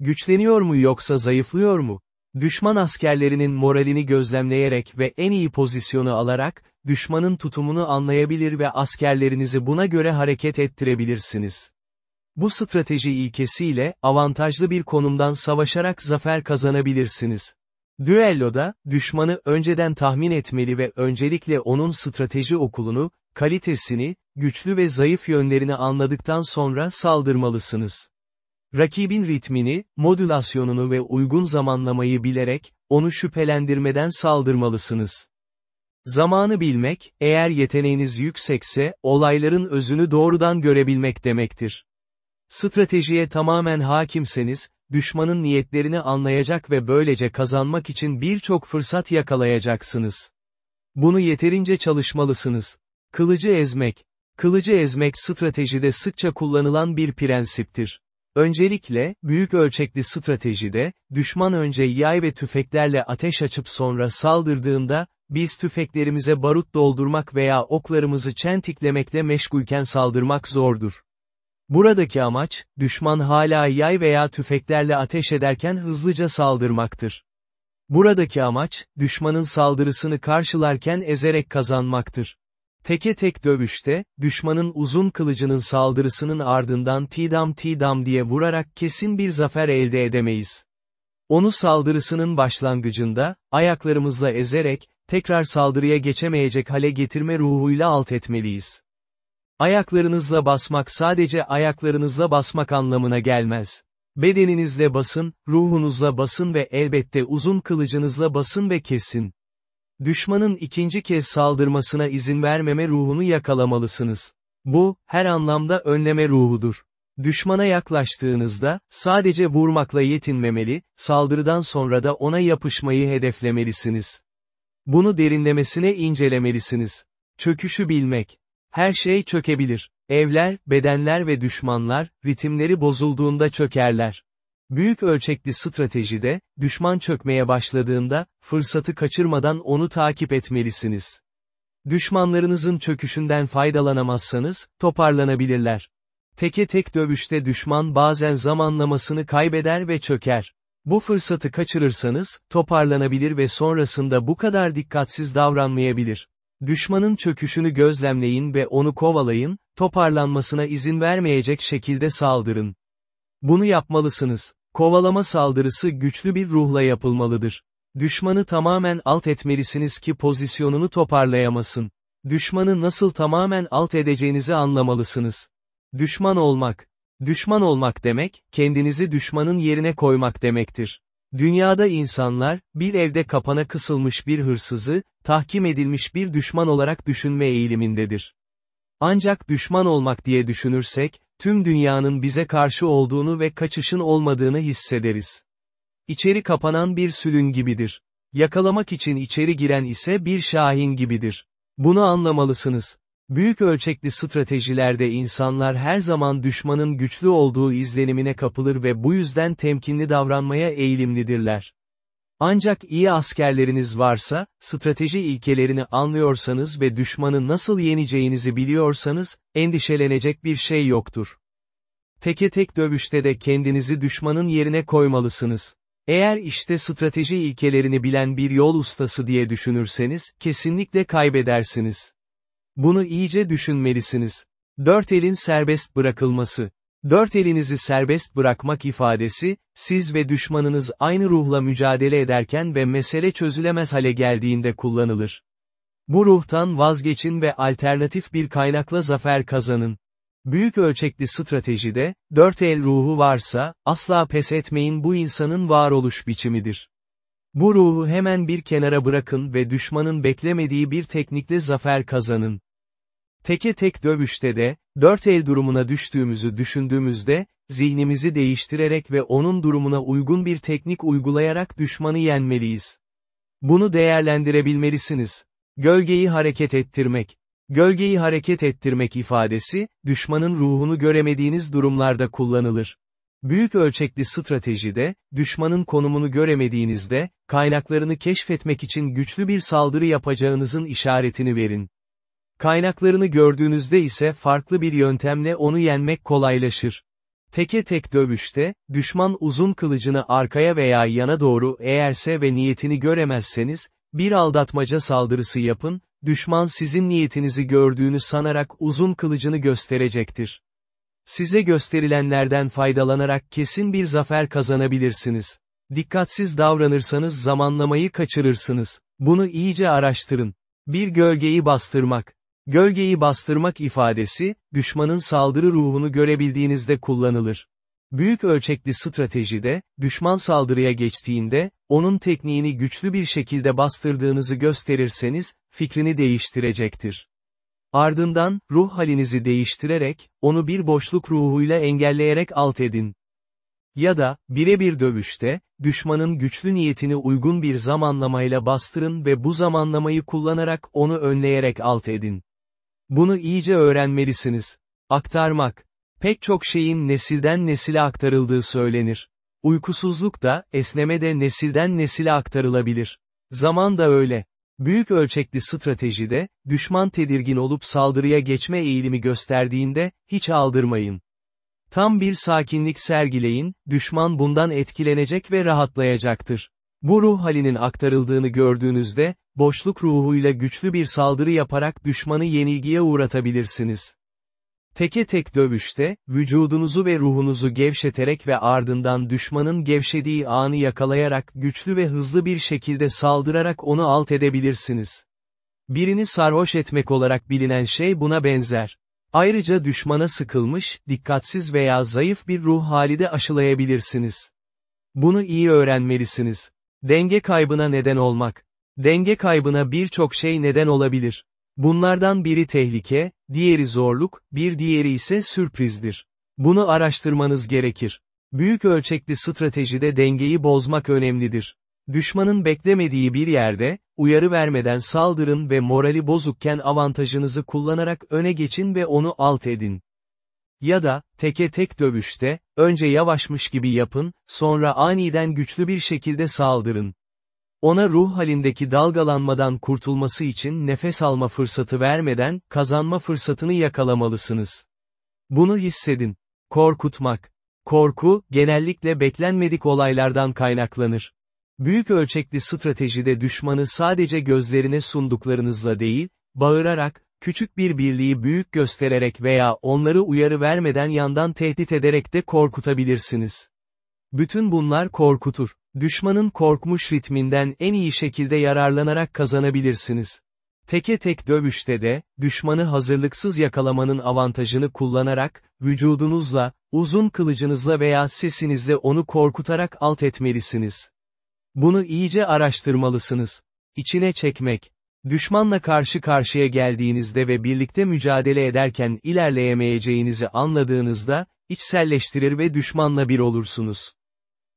Güçleniyor mu yoksa zayıflıyor mu? Düşman askerlerinin moralini gözlemleyerek ve en iyi pozisyonu alarak, düşmanın tutumunu anlayabilir ve askerlerinizi buna göre hareket ettirebilirsiniz. Bu strateji ilkesiyle, avantajlı bir konumdan savaşarak zafer kazanabilirsiniz. Düelloda, düşmanı önceden tahmin etmeli ve öncelikle onun strateji okulunu, kalitesini, güçlü ve zayıf yönlerini anladıktan sonra saldırmalısınız. Rakibin ritmini, modülasyonunu ve uygun zamanlamayı bilerek, onu şüphelendirmeden saldırmalısınız. Zamanı bilmek, eğer yeteneğiniz yüksekse, olayların özünü doğrudan görebilmek demektir. Stratejiye tamamen hakimseniz, düşmanın niyetlerini anlayacak ve böylece kazanmak için birçok fırsat yakalayacaksınız. Bunu yeterince çalışmalısınız. Kılıcı ezmek. Kılıcı ezmek stratejide sıkça kullanılan bir prensiptir. Öncelikle, büyük ölçekli stratejide, düşman önce yay ve tüfeklerle ateş açıp sonra saldırdığında, biz tüfeklerimize barut doldurmak veya oklarımızı çentiklemekle meşgulken saldırmak zordur. Buradaki amaç, düşman hala yay veya tüfeklerle ateş ederken hızlıca saldırmaktır. Buradaki amaç, düşmanın saldırısını karşılarken ezerek kazanmaktır. Teke tek dövüşte, düşmanın uzun kılıcının saldırısının ardından tidam tidam diye vurarak kesin bir zafer elde edemeyiz. Onu saldırısının başlangıcında, ayaklarımızla ezerek, tekrar saldırıya geçemeyecek hale getirme ruhuyla alt etmeliyiz. Ayaklarınızla basmak sadece ayaklarınızla basmak anlamına gelmez. Bedeninizle basın, ruhunuzla basın ve elbette uzun kılıcınızla basın ve kesin. Düşmanın ikinci kez saldırmasına izin vermeme ruhunu yakalamalısınız. Bu, her anlamda önleme ruhudur. Düşmana yaklaştığınızda, sadece vurmakla yetinmemeli, saldırıdan sonra da ona yapışmayı hedeflemelisiniz. Bunu derinlemesine incelemelisiniz. Çöküşü bilmek. Her şey çökebilir. Evler, bedenler ve düşmanlar, ritimleri bozulduğunda çökerler. Büyük ölçekli stratejide, düşman çökmeye başladığında, fırsatı kaçırmadan onu takip etmelisiniz. Düşmanlarınızın çöküşünden faydalanamazsanız, toparlanabilirler. Teke tek dövüşte düşman bazen zamanlamasını kaybeder ve çöker. Bu fırsatı kaçırırsanız, toparlanabilir ve sonrasında bu kadar dikkatsiz davranmayabilir. Düşmanın çöküşünü gözlemleyin ve onu kovalayın, toparlanmasına izin vermeyecek şekilde saldırın. Bunu yapmalısınız. Kovalama saldırısı güçlü bir ruhla yapılmalıdır. Düşmanı tamamen alt etmelisiniz ki pozisyonunu toparlayamasın. Düşmanı nasıl tamamen alt edeceğinizi anlamalısınız. Düşman olmak. Düşman olmak demek, kendinizi düşmanın yerine koymak demektir. Dünyada insanlar, bir evde kapana kısılmış bir hırsızı, tahkim edilmiş bir düşman olarak düşünme eğilimindedir. Ancak düşman olmak diye düşünürsek, tüm dünyanın bize karşı olduğunu ve kaçışın olmadığını hissederiz. İçeri kapanan bir sülün gibidir. Yakalamak için içeri giren ise bir şahin gibidir. Bunu anlamalısınız. Büyük ölçekli stratejilerde insanlar her zaman düşmanın güçlü olduğu izlenimine kapılır ve bu yüzden temkinli davranmaya eğilimlidirler. Ancak iyi askerleriniz varsa, strateji ilkelerini anlıyorsanız ve düşmanı nasıl yeneceğinizi biliyorsanız, endişelenecek bir şey yoktur. Teke tek dövüşte de kendinizi düşmanın yerine koymalısınız. Eğer işte strateji ilkelerini bilen bir yol ustası diye düşünürseniz, kesinlikle kaybedersiniz. Bunu iyice düşünmelisiniz. Dört elin serbest bırakılması. Dört elinizi serbest bırakmak ifadesi, siz ve düşmanınız aynı ruhla mücadele ederken ve mesele çözülemez hale geldiğinde kullanılır. Bu ruhtan vazgeçin ve alternatif bir kaynakla zafer kazanın. Büyük ölçekli stratejide, dört el ruhu varsa, asla pes etmeyin bu insanın varoluş biçimidir. Bu ruhu hemen bir kenara bırakın ve düşmanın beklemediği bir teknikle zafer kazanın. Teke tek dövüşte de, dört el durumuna düştüğümüzü düşündüğümüzde, zihnimizi değiştirerek ve onun durumuna uygun bir teknik uygulayarak düşmanı yenmeliyiz. Bunu değerlendirebilmelisiniz. Gölgeyi hareket ettirmek. Gölgeyi hareket ettirmek ifadesi, düşmanın ruhunu göremediğiniz durumlarda kullanılır. Büyük ölçekli stratejide, düşmanın konumunu göremediğinizde, kaynaklarını keşfetmek için güçlü bir saldırı yapacağınızın işaretini verin. Kaynaklarını gördüğünüzde ise farklı bir yöntemle onu yenmek kolaylaşır. Teke tek dövüşte, düşman uzun kılıcını arkaya veya yana doğru eğerse ve niyetini göremezseniz, bir aldatmaca saldırısı yapın, düşman sizin niyetinizi gördüğünü sanarak uzun kılıcını gösterecektir. Size gösterilenlerden faydalanarak kesin bir zafer kazanabilirsiniz. Dikkatsiz davranırsanız zamanlamayı kaçırırsınız. Bunu iyice araştırın. Bir gölgeyi bastırmak. Gölgeyi bastırmak ifadesi, düşmanın saldırı ruhunu görebildiğinizde kullanılır. Büyük ölçekli stratejide, düşman saldırıya geçtiğinde, onun tekniğini güçlü bir şekilde bastırdığınızı gösterirseniz, fikrini değiştirecektir. Ardından, ruh halinizi değiştirerek, onu bir boşluk ruhuyla engelleyerek alt edin. Ya da, birebir dövüşte, düşmanın güçlü niyetini uygun bir zamanlamayla bastırın ve bu zamanlamayı kullanarak onu önleyerek alt edin. Bunu iyice öğrenmelisiniz. Aktarmak. Pek çok şeyin nesilden nesile aktarıldığı söylenir. Uykusuzluk da, esneme de nesilden nesile aktarılabilir. Zaman da öyle. Büyük ölçekli stratejide, düşman tedirgin olup saldırıya geçme eğilimi gösterdiğinde, hiç aldırmayın. Tam bir sakinlik sergileyin, düşman bundan etkilenecek ve rahatlayacaktır. Bu ruh halinin aktarıldığını gördüğünüzde, boşluk ruhuyla güçlü bir saldırı yaparak düşmanı yenilgiye uğratabilirsiniz. Teke tek dövüşte, vücudunuzu ve ruhunuzu gevşeterek ve ardından düşmanın gevşediği anı yakalayarak güçlü ve hızlı bir şekilde saldırarak onu alt edebilirsiniz. Birini sarhoş etmek olarak bilinen şey buna benzer. Ayrıca düşmana sıkılmış, dikkatsiz veya zayıf bir ruh hali de aşılayabilirsiniz. Bunu iyi öğrenmelisiniz. Denge kaybına neden olmak. Denge kaybına birçok şey neden olabilir. Bunlardan biri tehlike, diğeri zorluk, bir diğeri ise sürprizdir. Bunu araştırmanız gerekir. Büyük ölçekli stratejide dengeyi bozmak önemlidir. Düşmanın beklemediği bir yerde, uyarı vermeden saldırın ve morali bozukken avantajınızı kullanarak öne geçin ve onu alt edin. Ya da, teke tek dövüşte, önce yavaşmış gibi yapın, sonra aniden güçlü bir şekilde saldırın. Ona ruh halindeki dalgalanmadan kurtulması için nefes alma fırsatı vermeden, kazanma fırsatını yakalamalısınız. Bunu hissedin. Korkutmak. Korku, genellikle beklenmedik olaylardan kaynaklanır. Büyük ölçekli stratejide düşmanı sadece gözlerine sunduklarınızla değil, bağırarak, küçük bir birliği büyük göstererek veya onları uyarı vermeden yandan tehdit ederek de korkutabilirsiniz. Bütün bunlar korkutur. Düşmanın korkmuş ritminden en iyi şekilde yararlanarak kazanabilirsiniz. Teke tek dövüşte de, düşmanı hazırlıksız yakalamanın avantajını kullanarak, vücudunuzla, uzun kılıcınızla veya sesinizle onu korkutarak alt etmelisiniz. Bunu iyice araştırmalısınız. İçine çekmek. Düşmanla karşı karşıya geldiğinizde ve birlikte mücadele ederken ilerleyemeyeceğinizi anladığınızda, içselleştirir ve düşmanla bir olursunuz.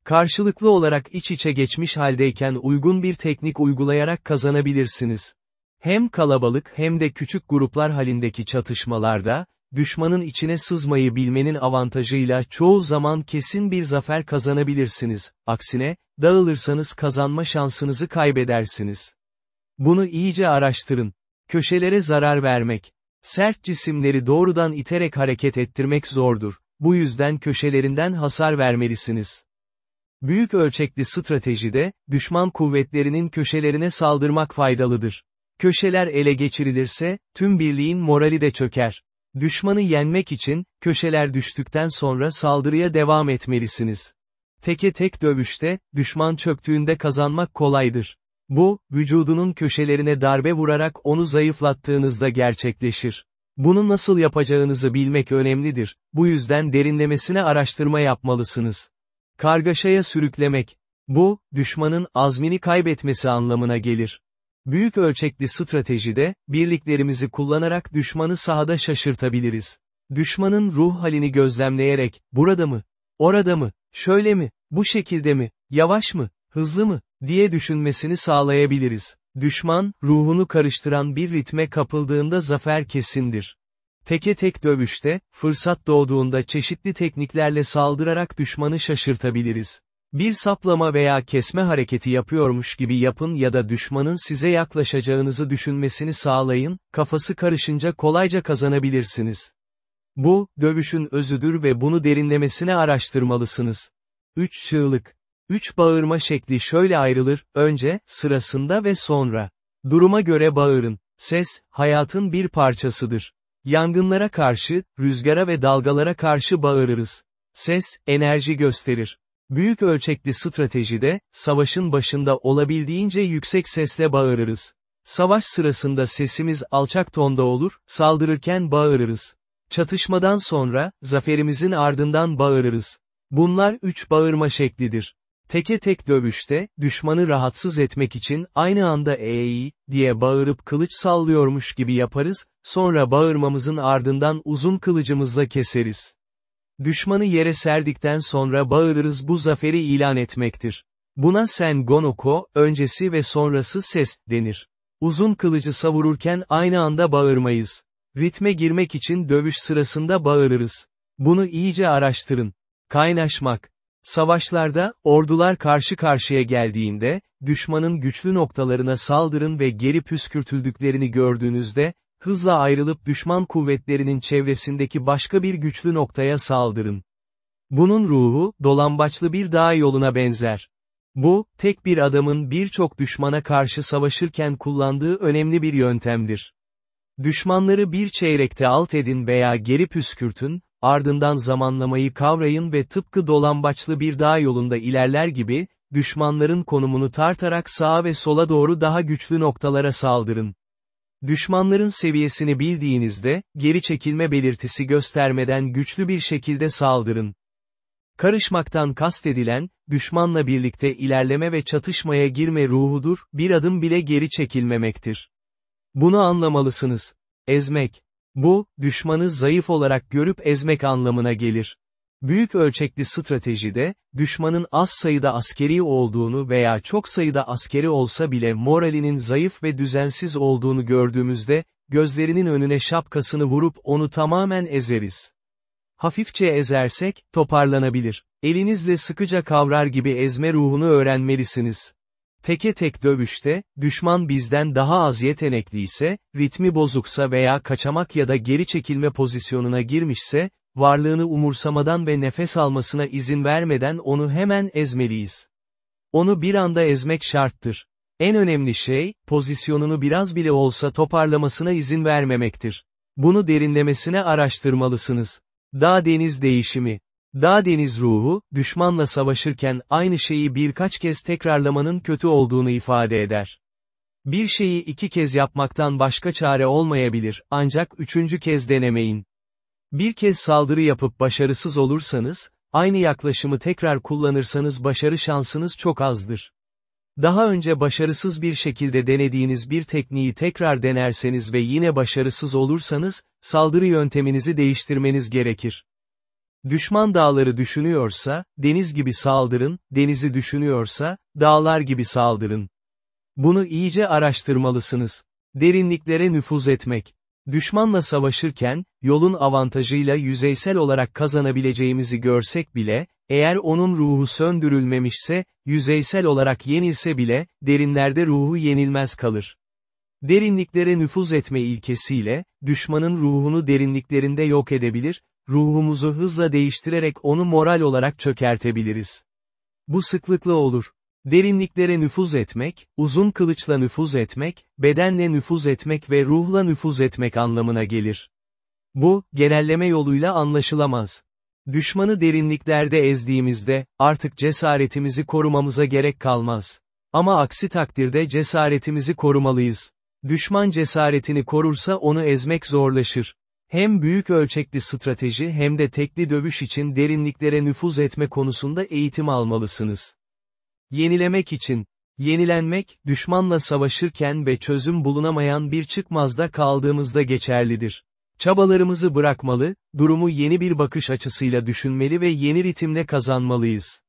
Karşılıklı olarak iç içe geçmiş haldeyken uygun bir teknik uygulayarak kazanabilirsiniz. Hem kalabalık hem de küçük gruplar halindeki çatışmalarda, düşmanın içine sızmayı bilmenin avantajıyla çoğu zaman kesin bir zafer kazanabilirsiniz, aksine, dağılırsanız kazanma şansınızı kaybedersiniz. Bunu iyice araştırın. Köşelere zarar vermek. Sert cisimleri doğrudan iterek hareket ettirmek zordur. Bu yüzden köşelerinden hasar vermelisiniz. Büyük ölçekli stratejide, düşman kuvvetlerinin köşelerine saldırmak faydalıdır. Köşeler ele geçirilirse, tüm birliğin morali de çöker. Düşmanı yenmek için, köşeler düştükten sonra saldırıya devam etmelisiniz. Teke tek dövüşte, düşman çöktüğünde kazanmak kolaydır. Bu, vücudunun köşelerine darbe vurarak onu zayıflattığınızda gerçekleşir. Bunu nasıl yapacağınızı bilmek önemlidir, bu yüzden derinlemesine araştırma yapmalısınız. Kargaşaya sürüklemek. Bu, düşmanın azmini kaybetmesi anlamına gelir. Büyük ölçekli stratejide, birliklerimizi kullanarak düşmanı sahada şaşırtabiliriz. Düşmanın ruh halini gözlemleyerek, burada mı? Orada mı? Şöyle mi? Bu şekilde mi? Yavaş mı? Hızlı mı? Diye düşünmesini sağlayabiliriz. Düşman, ruhunu karıştıran bir ritme kapıldığında zafer kesindir. Teke tek dövüşte, fırsat doğduğunda çeşitli tekniklerle saldırarak düşmanı şaşırtabiliriz. Bir saplama veya kesme hareketi yapıyormuş gibi yapın ya da düşmanın size yaklaşacağınızı düşünmesini sağlayın, kafası karışınca kolayca kazanabilirsiniz. Bu, dövüşün özüdür ve bunu derinlemesine araştırmalısınız. 3 çığlık. 3 bağırma şekli şöyle ayrılır, önce, sırasında ve sonra. Duruma göre bağırın. Ses, hayatın bir parçasıdır. Yangınlara karşı, rüzgara ve dalgalara karşı bağırırız. Ses, enerji gösterir. Büyük ölçekli stratejide, savaşın başında olabildiğince yüksek sesle bağırırız. Savaş sırasında sesimiz alçak tonda olur, saldırırken bağırırız. Çatışmadan sonra, zaferimizin ardından bağırırız. Bunlar üç bağırma şeklidir. Teke tek dövüşte, düşmanı rahatsız etmek için aynı anda eee diye bağırıp kılıç sallıyormuş gibi yaparız, sonra bağırmamızın ardından uzun kılıcımızla keseriz. Düşmanı yere serdikten sonra bağırırız bu zaferi ilan etmektir. Buna sen gonoko, öncesi ve sonrası ses, denir. Uzun kılıcı savururken aynı anda bağırmayız. Ritme girmek için dövüş sırasında bağırırız. Bunu iyice araştırın. Kaynaşmak. Savaşlarda, ordular karşı karşıya geldiğinde, düşmanın güçlü noktalarına saldırın ve geri püskürtüldüklerini gördüğünüzde, hızla ayrılıp düşman kuvvetlerinin çevresindeki başka bir güçlü noktaya saldırın. Bunun ruhu, dolambaçlı bir dağ yoluna benzer. Bu, tek bir adamın birçok düşmana karşı savaşırken kullandığı önemli bir yöntemdir. Düşmanları bir çeyrekte alt edin veya geri püskürtün, ardından zamanlamayı kavrayın ve tıpkı dolambaçlı bir dağ yolunda ilerler gibi, düşmanların konumunu tartarak sağa ve sola doğru daha güçlü noktalara saldırın. Düşmanların seviyesini bildiğinizde, geri çekilme belirtisi göstermeden güçlü bir şekilde saldırın. Karışmaktan kastedilen, düşmanla birlikte ilerleme ve çatışmaya girme ruhudur, bir adım bile geri çekilmemektir. Bunu anlamalısınız. Ezmek. Bu, düşmanı zayıf olarak görüp ezmek anlamına gelir. Büyük ölçekli stratejide, düşmanın az sayıda askeri olduğunu veya çok sayıda askeri olsa bile moralinin zayıf ve düzensiz olduğunu gördüğümüzde, gözlerinin önüne şapkasını vurup onu tamamen ezeriz. Hafifçe ezersek, toparlanabilir. Elinizle sıkıca kavrar gibi ezme ruhunu öğrenmelisiniz. Teke tek dövüşte, düşman bizden daha az yetenekli ise, ritmi bozuksa veya kaçamak ya da geri çekilme pozisyonuna girmişse, varlığını umursamadan ve nefes almasına izin vermeden onu hemen ezmeliyiz. Onu bir anda ezmek şarttır. En önemli şey, pozisyonunu biraz bile olsa toparlamasına izin vermemektir. Bunu derinlemesine araştırmalısınız. Dağ deniz değişimi. Dağ deniz ruhu, düşmanla savaşırken aynı şeyi birkaç kez tekrarlamanın kötü olduğunu ifade eder. Bir şeyi iki kez yapmaktan başka çare olmayabilir, ancak üçüncü kez denemeyin. Bir kez saldırı yapıp başarısız olursanız, aynı yaklaşımı tekrar kullanırsanız başarı şansınız çok azdır. Daha önce başarısız bir şekilde denediğiniz bir tekniği tekrar denerseniz ve yine başarısız olursanız, saldırı yönteminizi değiştirmeniz gerekir. Düşman dağları düşünüyorsa, deniz gibi saldırın, denizi düşünüyorsa, dağlar gibi saldırın. Bunu iyice araştırmalısınız. Derinliklere nüfuz etmek. Düşmanla savaşırken, yolun avantajıyla yüzeysel olarak kazanabileceğimizi görsek bile, eğer onun ruhu söndürülmemişse, yüzeysel olarak yenilse bile, derinlerde ruhu yenilmez kalır. Derinliklere nüfuz etme ilkesiyle, düşmanın ruhunu derinliklerinde yok edebilir, ruhumuzu hızla değiştirerek onu moral olarak çökertebiliriz. Bu sıklıkla olur. Derinliklere nüfuz etmek, uzun kılıçla nüfuz etmek, bedenle nüfuz etmek ve ruhla nüfuz etmek anlamına gelir. Bu, genelleme yoluyla anlaşılamaz. Düşmanı derinliklerde ezdiğimizde, artık cesaretimizi korumamıza gerek kalmaz. Ama aksi takdirde cesaretimizi korumalıyız. Düşman cesaretini korursa onu ezmek zorlaşır. Hem büyük ölçekli strateji hem de tekli dövüş için derinliklere nüfuz etme konusunda eğitim almalısınız. Yenilemek için, yenilenmek, düşmanla savaşırken ve çözüm bulunamayan bir çıkmazda kaldığımızda geçerlidir. Çabalarımızı bırakmalı, durumu yeni bir bakış açısıyla düşünmeli ve yeni ritimle kazanmalıyız.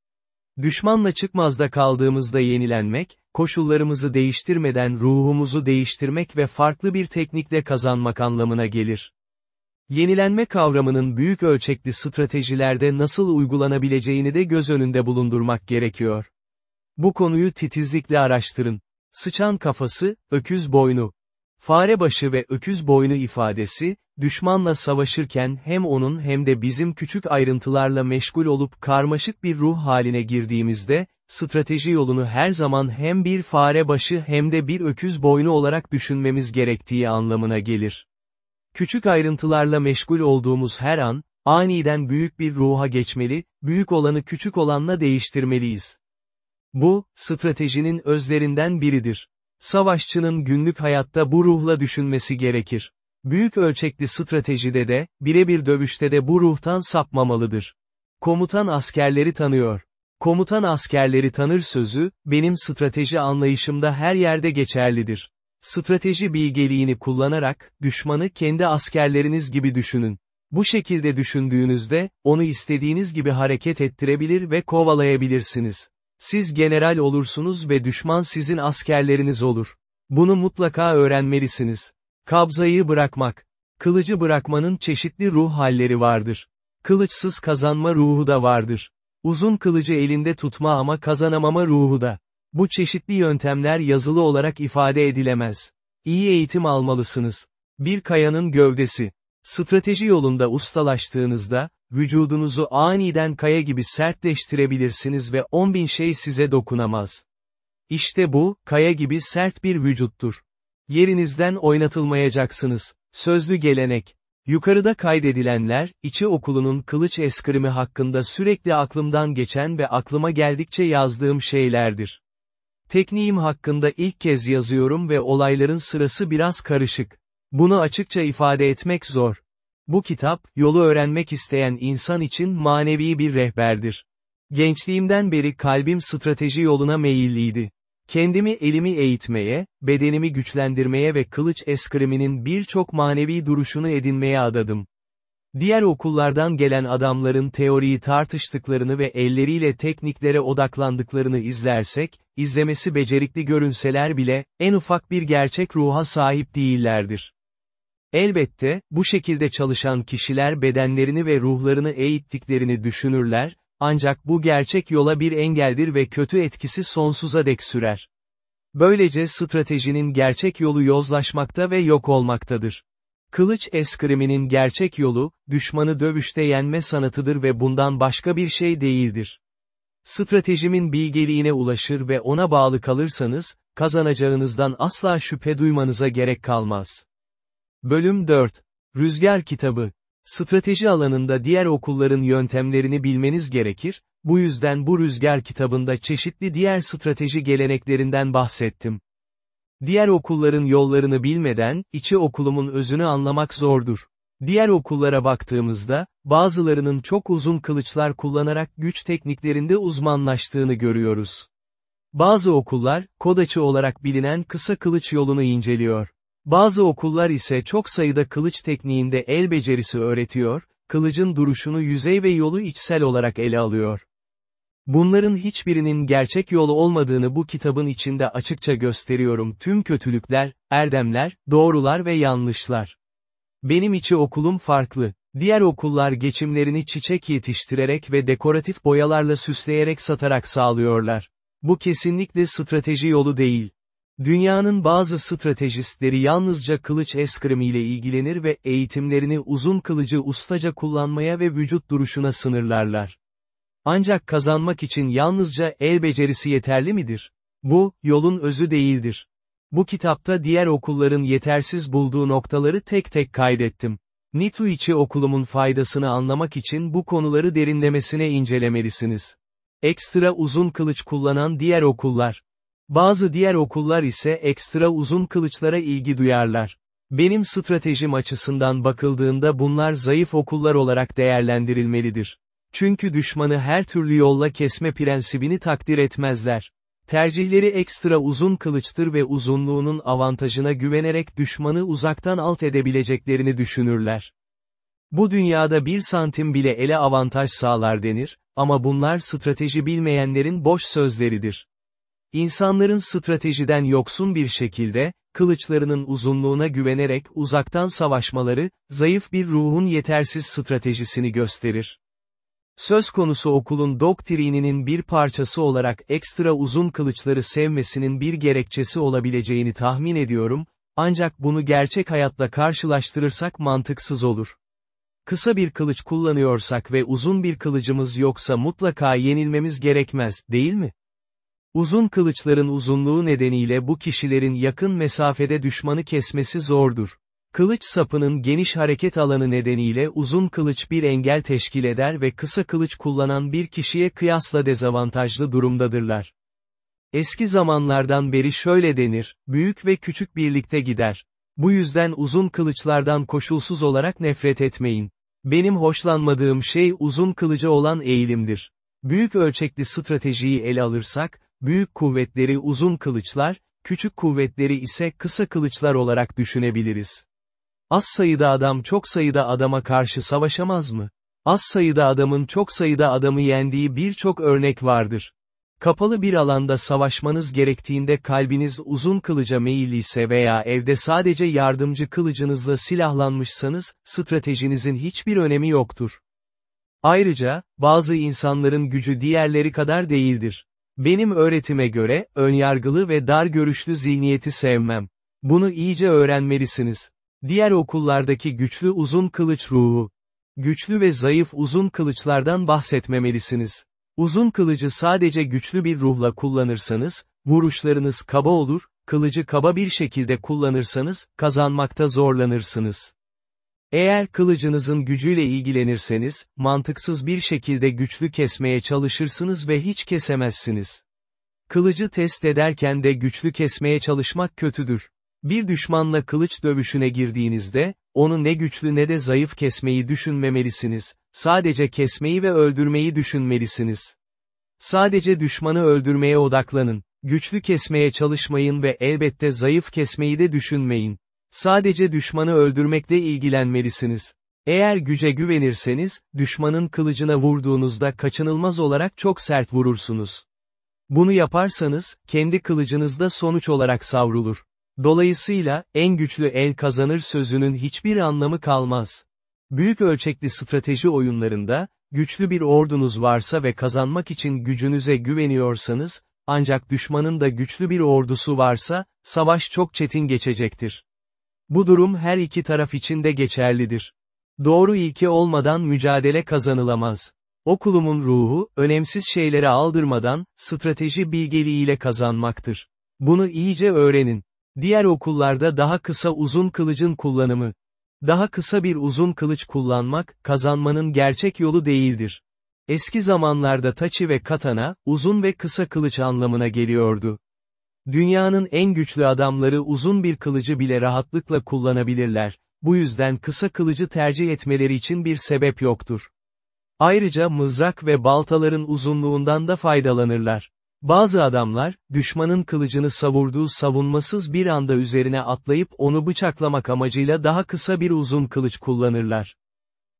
Düşmanla çıkmazda kaldığımızda yenilenmek, koşullarımızı değiştirmeden ruhumuzu değiştirmek ve farklı bir teknikle kazanmak anlamına gelir. Yenilenme kavramının büyük ölçekli stratejilerde nasıl uygulanabileceğini de göz önünde bulundurmak gerekiyor. Bu konuyu titizlikle araştırın. Sıçan kafası, öküz boynu. Fare başı ve öküz boynu ifadesi, düşmanla savaşırken hem onun hem de bizim küçük ayrıntılarla meşgul olup karmaşık bir ruh haline girdiğimizde, strateji yolunu her zaman hem bir fare başı hem de bir öküz boynu olarak düşünmemiz gerektiği anlamına gelir. Küçük ayrıntılarla meşgul olduğumuz her an, aniden büyük bir ruha geçmeli, büyük olanı küçük olanla değiştirmeliyiz. Bu, stratejinin özlerinden biridir. Savaşçının günlük hayatta bu ruhla düşünmesi gerekir. Büyük ölçekli stratejide de, birebir dövüşte de bu ruhtan sapmamalıdır. Komutan askerleri tanıyor. Komutan askerleri tanır sözü, benim strateji anlayışımda her yerde geçerlidir. Strateji bilgeliğini kullanarak, düşmanı kendi askerleriniz gibi düşünün. Bu şekilde düşündüğünüzde, onu istediğiniz gibi hareket ettirebilir ve kovalayabilirsiniz. Siz general olursunuz ve düşman sizin askerleriniz olur. Bunu mutlaka öğrenmelisiniz. Kabzayı bırakmak. Kılıcı bırakmanın çeşitli ruh halleri vardır. Kılıçsız kazanma ruhu da vardır. Uzun kılıcı elinde tutma ama kazanamama ruhu da. Bu çeşitli yöntemler yazılı olarak ifade edilemez. İyi eğitim almalısınız. Bir kayanın gövdesi. Strateji yolunda ustalaştığınızda, vücudunuzu aniden kaya gibi sertleştirebilirsiniz ve 10.000 şey size dokunamaz. İşte bu, kaya gibi sert bir vücuttur. Yerinizden oynatılmayacaksınız. Sözlü gelenek. Yukarıda kaydedilenler, içi okulunun kılıç eskrimi hakkında sürekli aklımdan geçen ve aklıma geldikçe yazdığım şeylerdir. Tekniğim hakkında ilk kez yazıyorum ve olayların sırası biraz karışık. Bunu açıkça ifade etmek zor. Bu kitap, yolu öğrenmek isteyen insan için manevi bir rehberdir. Gençliğimden beri kalbim strateji yoluna meyilliydi. Kendimi elimi eğitmeye, bedenimi güçlendirmeye ve kılıç eskriminin birçok manevi duruşunu edinmeye adadım. Diğer okullardan gelen adamların teoriyi tartıştıklarını ve elleriyle tekniklere odaklandıklarını izlersek, izlemesi becerikli görünseler bile, en ufak bir gerçek ruha sahip değillerdir. Elbette, bu şekilde çalışan kişiler bedenlerini ve ruhlarını eğittiklerini düşünürler, ancak bu gerçek yola bir engeldir ve kötü etkisi sonsuza dek sürer. Böylece stratejinin gerçek yolu yozlaşmakta ve yok olmaktadır. Kılıç eskriminin gerçek yolu, düşmanı dövüşte yenme sanatıdır ve bundan başka bir şey değildir. Stratejimin bilgeliğine ulaşır ve ona bağlı kalırsanız, kazanacağınızdan asla şüphe duymanıza gerek kalmaz. Bölüm 4. Rüzgar Kitabı. Strateji alanında diğer okulların yöntemlerini bilmeniz gerekir, bu yüzden bu rüzgar kitabında çeşitli diğer strateji geleneklerinden bahsettim. Diğer okulların yollarını bilmeden, içi okulumun özünü anlamak zordur. Diğer okullara baktığımızda, bazılarının çok uzun kılıçlar kullanarak güç tekniklerinde uzmanlaştığını görüyoruz. Bazı okullar, kodaçı olarak bilinen kısa kılıç yolunu inceliyor. Bazı okullar ise çok sayıda kılıç tekniğinde el becerisi öğretiyor, kılıcın duruşunu yüzey ve yolu içsel olarak ele alıyor. Bunların hiçbirinin gerçek yolu olmadığını bu kitabın içinde açıkça gösteriyorum tüm kötülükler, erdemler, doğrular ve yanlışlar. Benim içi okulum farklı. Diğer okullar geçimlerini çiçek yetiştirerek ve dekoratif boyalarla süsleyerek satarak sağlıyorlar. Bu kesinlikle strateji yolu değil. Dünyanın bazı stratejistleri yalnızca kılıç eskrimiyle ilgilenir ve eğitimlerini uzun kılıcı ustaca kullanmaya ve vücut duruşuna sınırlarlar. Ancak kazanmak için yalnızca el becerisi yeterli midir? Bu, yolun özü değildir. Bu kitapta diğer okulların yetersiz bulduğu noktaları tek tek kaydettim. Nitu içi okulumun faydasını anlamak için bu konuları derinlemesine incelemelisiniz. Ekstra uzun kılıç kullanan diğer okullar. Bazı diğer okullar ise ekstra uzun kılıçlara ilgi duyarlar. Benim stratejim açısından bakıldığında bunlar zayıf okullar olarak değerlendirilmelidir. Çünkü düşmanı her türlü yolla kesme prensibini takdir etmezler. Tercihleri ekstra uzun kılıçtır ve uzunluğunun avantajına güvenerek düşmanı uzaktan alt edebileceklerini düşünürler. Bu dünyada bir santim bile ele avantaj sağlar denir, ama bunlar strateji bilmeyenlerin boş sözleridir. İnsanların stratejiden yoksun bir şekilde, kılıçlarının uzunluğuna güvenerek uzaktan savaşmaları, zayıf bir ruhun yetersiz stratejisini gösterir. Söz konusu okulun doktrininin bir parçası olarak ekstra uzun kılıçları sevmesinin bir gerekçesi olabileceğini tahmin ediyorum, ancak bunu gerçek hayatla karşılaştırırsak mantıksız olur. Kısa bir kılıç kullanıyorsak ve uzun bir kılıcımız yoksa mutlaka yenilmemiz gerekmez, değil mi? Uzun kılıçların uzunluğu nedeniyle bu kişilerin yakın mesafede düşmanı kesmesi zordur. Kılıç sapının geniş hareket alanı nedeniyle uzun kılıç bir engel teşkil eder ve kısa kılıç kullanan bir kişiye kıyasla dezavantajlı durumdadırlar. Eski zamanlardan beri şöyle denir, büyük ve küçük birlikte gider. Bu yüzden uzun kılıçlardan koşulsuz olarak nefret etmeyin. Benim hoşlanmadığım şey uzun kılıcı olan eğilimdir. Büyük ölçekli stratejiyi ele alırsak, büyük kuvvetleri uzun kılıçlar, küçük kuvvetleri ise kısa kılıçlar olarak düşünebiliriz. Az sayıda adam çok sayıda adama karşı savaşamaz mı? Az sayıda adamın çok sayıda adamı yendiği birçok örnek vardır. Kapalı bir alanda savaşmanız gerektiğinde kalbiniz uzun kılıca meyilliyse veya evde sadece yardımcı kılıcınızla silahlanmışsanız, stratejinizin hiçbir önemi yoktur. Ayrıca, bazı insanların gücü diğerleri kadar değildir. Benim öğretime göre, önyargılı ve dar görüşlü zihniyeti sevmem. Bunu iyice öğrenmelisiniz. Diğer okullardaki güçlü uzun kılıç ruhu. Güçlü ve zayıf uzun kılıçlardan bahsetmemelisiniz. Uzun kılıcı sadece güçlü bir ruhla kullanırsanız, vuruşlarınız kaba olur, kılıcı kaba bir şekilde kullanırsanız, kazanmakta zorlanırsınız. Eğer kılıcınızın gücüyle ilgilenirseniz, mantıksız bir şekilde güçlü kesmeye çalışırsınız ve hiç kesemezsiniz. Kılıcı test ederken de güçlü kesmeye çalışmak kötüdür. Bir düşmanla kılıç dövüşüne girdiğinizde, onu ne güçlü ne de zayıf kesmeyi düşünmemelisiniz, sadece kesmeyi ve öldürmeyi düşünmelisiniz. Sadece düşmanı öldürmeye odaklanın, güçlü kesmeye çalışmayın ve elbette zayıf kesmeyi de düşünmeyin. Sadece düşmanı öldürmekle ilgilenmelisiniz. Eğer güce güvenirseniz, düşmanın kılıcına vurduğunuzda kaçınılmaz olarak çok sert vurursunuz. Bunu yaparsanız, kendi kılıcınız da sonuç olarak savrulur. Dolayısıyla, en güçlü el kazanır sözünün hiçbir anlamı kalmaz. Büyük ölçekli strateji oyunlarında, güçlü bir ordunuz varsa ve kazanmak için gücünüze güveniyorsanız, ancak düşmanın da güçlü bir ordusu varsa, savaş çok çetin geçecektir. Bu durum her iki taraf için de geçerlidir. Doğru ilke olmadan mücadele kazanılamaz. Okulumun ruhu, önemsiz şeylere aldırmadan, strateji bilgeliğiyle kazanmaktır. Bunu iyice öğrenin. Diğer okullarda daha kısa uzun kılıcın kullanımı. Daha kısa bir uzun kılıç kullanmak, kazanmanın gerçek yolu değildir. Eski zamanlarda taçi ve katana, uzun ve kısa kılıç anlamına geliyordu. Dünyanın en güçlü adamları uzun bir kılıcı bile rahatlıkla kullanabilirler, bu yüzden kısa kılıcı tercih etmeleri için bir sebep yoktur. Ayrıca mızrak ve baltaların uzunluğundan da faydalanırlar. Bazı adamlar, düşmanın kılıcını savurduğu savunmasız bir anda üzerine atlayıp onu bıçaklamak amacıyla daha kısa bir uzun kılıç kullanırlar.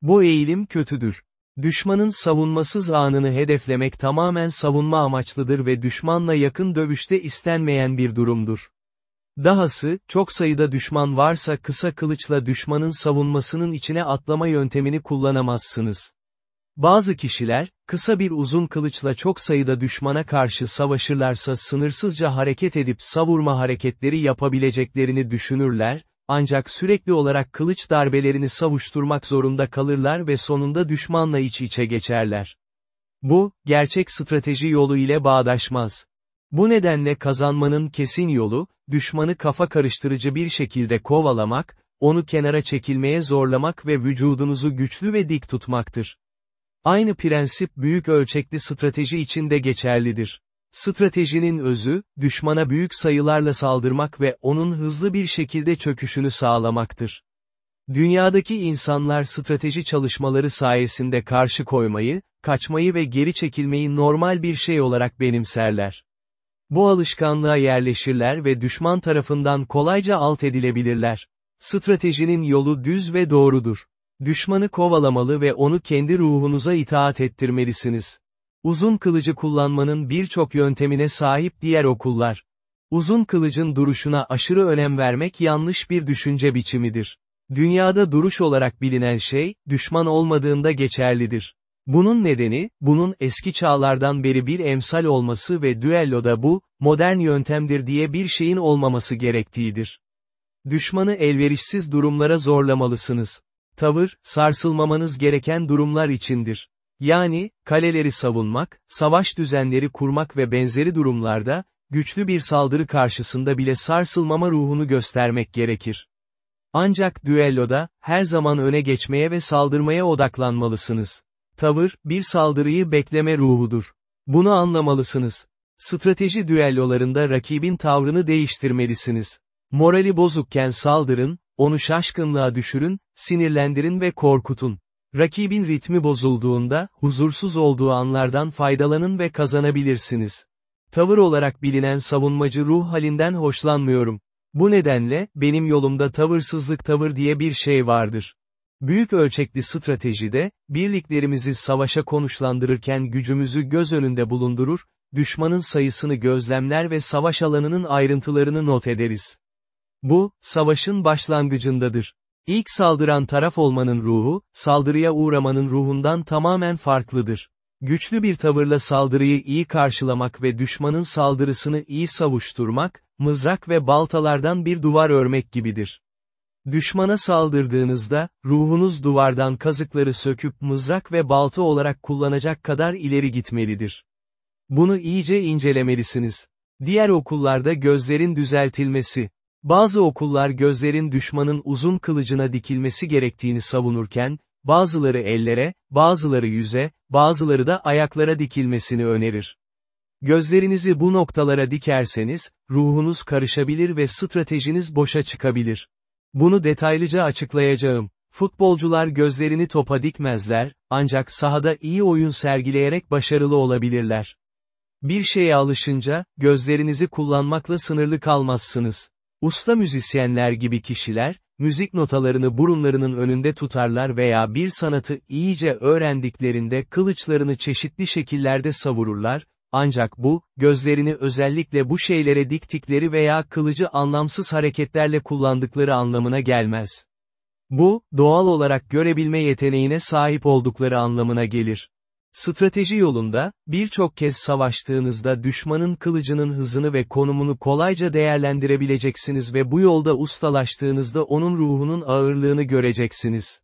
Bu eğilim kötüdür. Düşmanın savunmasız anını hedeflemek tamamen savunma amaçlıdır ve düşmanla yakın dövüşte istenmeyen bir durumdur. Dahası, çok sayıda düşman varsa kısa kılıçla düşmanın savunmasının içine atlama yöntemini kullanamazsınız. Bazı kişiler, kısa bir uzun kılıçla çok sayıda düşmana karşı savaşırlarsa sınırsızca hareket edip savurma hareketleri yapabileceklerini düşünürler, ancak sürekli olarak kılıç darbelerini savuşturmak zorunda kalırlar ve sonunda düşmanla iç içe geçerler. Bu, gerçek strateji yolu ile bağdaşmaz. Bu nedenle kazanmanın kesin yolu, düşmanı kafa karıştırıcı bir şekilde kovalamak, onu kenara çekilmeye zorlamak ve vücudunuzu güçlü ve dik tutmaktır. Aynı prensip büyük ölçekli strateji için de geçerlidir. Stratejinin özü, düşmana büyük sayılarla saldırmak ve onun hızlı bir şekilde çöküşünü sağlamaktır. Dünyadaki insanlar strateji çalışmaları sayesinde karşı koymayı, kaçmayı ve geri çekilmeyi normal bir şey olarak benimserler. Bu alışkanlığa yerleşirler ve düşman tarafından kolayca alt edilebilirler. Stratejinin yolu düz ve doğrudur. Düşmanı kovalamalı ve onu kendi ruhunuza itaat ettirmelisiniz. Uzun kılıcı kullanmanın birçok yöntemine sahip diğer okullar. Uzun kılıcın duruşuna aşırı önem vermek yanlış bir düşünce biçimidir. Dünyada duruş olarak bilinen şey, düşman olmadığında geçerlidir. Bunun nedeni, bunun eski çağlardan beri bir emsal olması ve düelloda bu, modern yöntemdir diye bir şeyin olmaması gerektiğidir. Düşmanı elverişsiz durumlara zorlamalısınız. Tavır, sarsılmamanız gereken durumlar içindir. Yani, kaleleri savunmak, savaş düzenleri kurmak ve benzeri durumlarda, güçlü bir saldırı karşısında bile sarsılmama ruhunu göstermek gerekir. Ancak düelloda, her zaman öne geçmeye ve saldırmaya odaklanmalısınız. Tavır, bir saldırıyı bekleme ruhudur. Bunu anlamalısınız. Strateji düellolarında rakibin tavrını değiştirmelisiniz. Morali bozukken saldırın, onu şaşkınlığa düşürün, sinirlendirin ve korkutun. Rakibin ritmi bozulduğunda, huzursuz olduğu anlardan faydalanın ve kazanabilirsiniz. Tavır olarak bilinen savunmacı ruh halinden hoşlanmıyorum. Bu nedenle, benim yolumda tavırsızlık tavır diye bir şey vardır. Büyük ölçekli stratejide, birliklerimizi savaşa konuşlandırırken gücümüzü göz önünde bulundurur, düşmanın sayısını gözlemler ve savaş alanının ayrıntılarını not ederiz. Bu, savaşın başlangıcındadır. İlk saldıran taraf olmanın ruhu, saldırıya uğramanın ruhundan tamamen farklıdır. Güçlü bir tavırla saldırıyı iyi karşılamak ve düşmanın saldırısını iyi savuşturmak, mızrak ve baltalardan bir duvar örmek gibidir. Düşmana saldırdığınızda, ruhunuz duvardan kazıkları söküp mızrak ve balta olarak kullanacak kadar ileri gitmelidir. Bunu iyice incelemelisiniz. Diğer okullarda gözlerin düzeltilmesi. Bazı okullar gözlerin düşmanın uzun kılıcına dikilmesi gerektiğini savunurken, bazıları ellere, bazıları yüze, bazıları da ayaklara dikilmesini önerir. Gözlerinizi bu noktalara dikerseniz, ruhunuz karışabilir ve stratejiniz boşa çıkabilir. Bunu detaylıca açıklayacağım. Futbolcular gözlerini topa dikmezler, ancak sahada iyi oyun sergileyerek başarılı olabilirler. Bir şeye alışınca, gözlerinizi kullanmakla sınırlı kalmazsınız. Usta müzisyenler gibi kişiler, müzik notalarını burunlarının önünde tutarlar veya bir sanatı iyice öğrendiklerinde kılıçlarını çeşitli şekillerde savururlar, ancak bu, gözlerini özellikle bu şeylere diktikleri veya kılıcı anlamsız hareketlerle kullandıkları anlamına gelmez. Bu, doğal olarak görebilme yeteneğine sahip oldukları anlamına gelir. Strateji yolunda, birçok kez savaştığınızda düşmanın kılıcının hızını ve konumunu kolayca değerlendirebileceksiniz ve bu yolda ustalaştığınızda onun ruhunun ağırlığını göreceksiniz.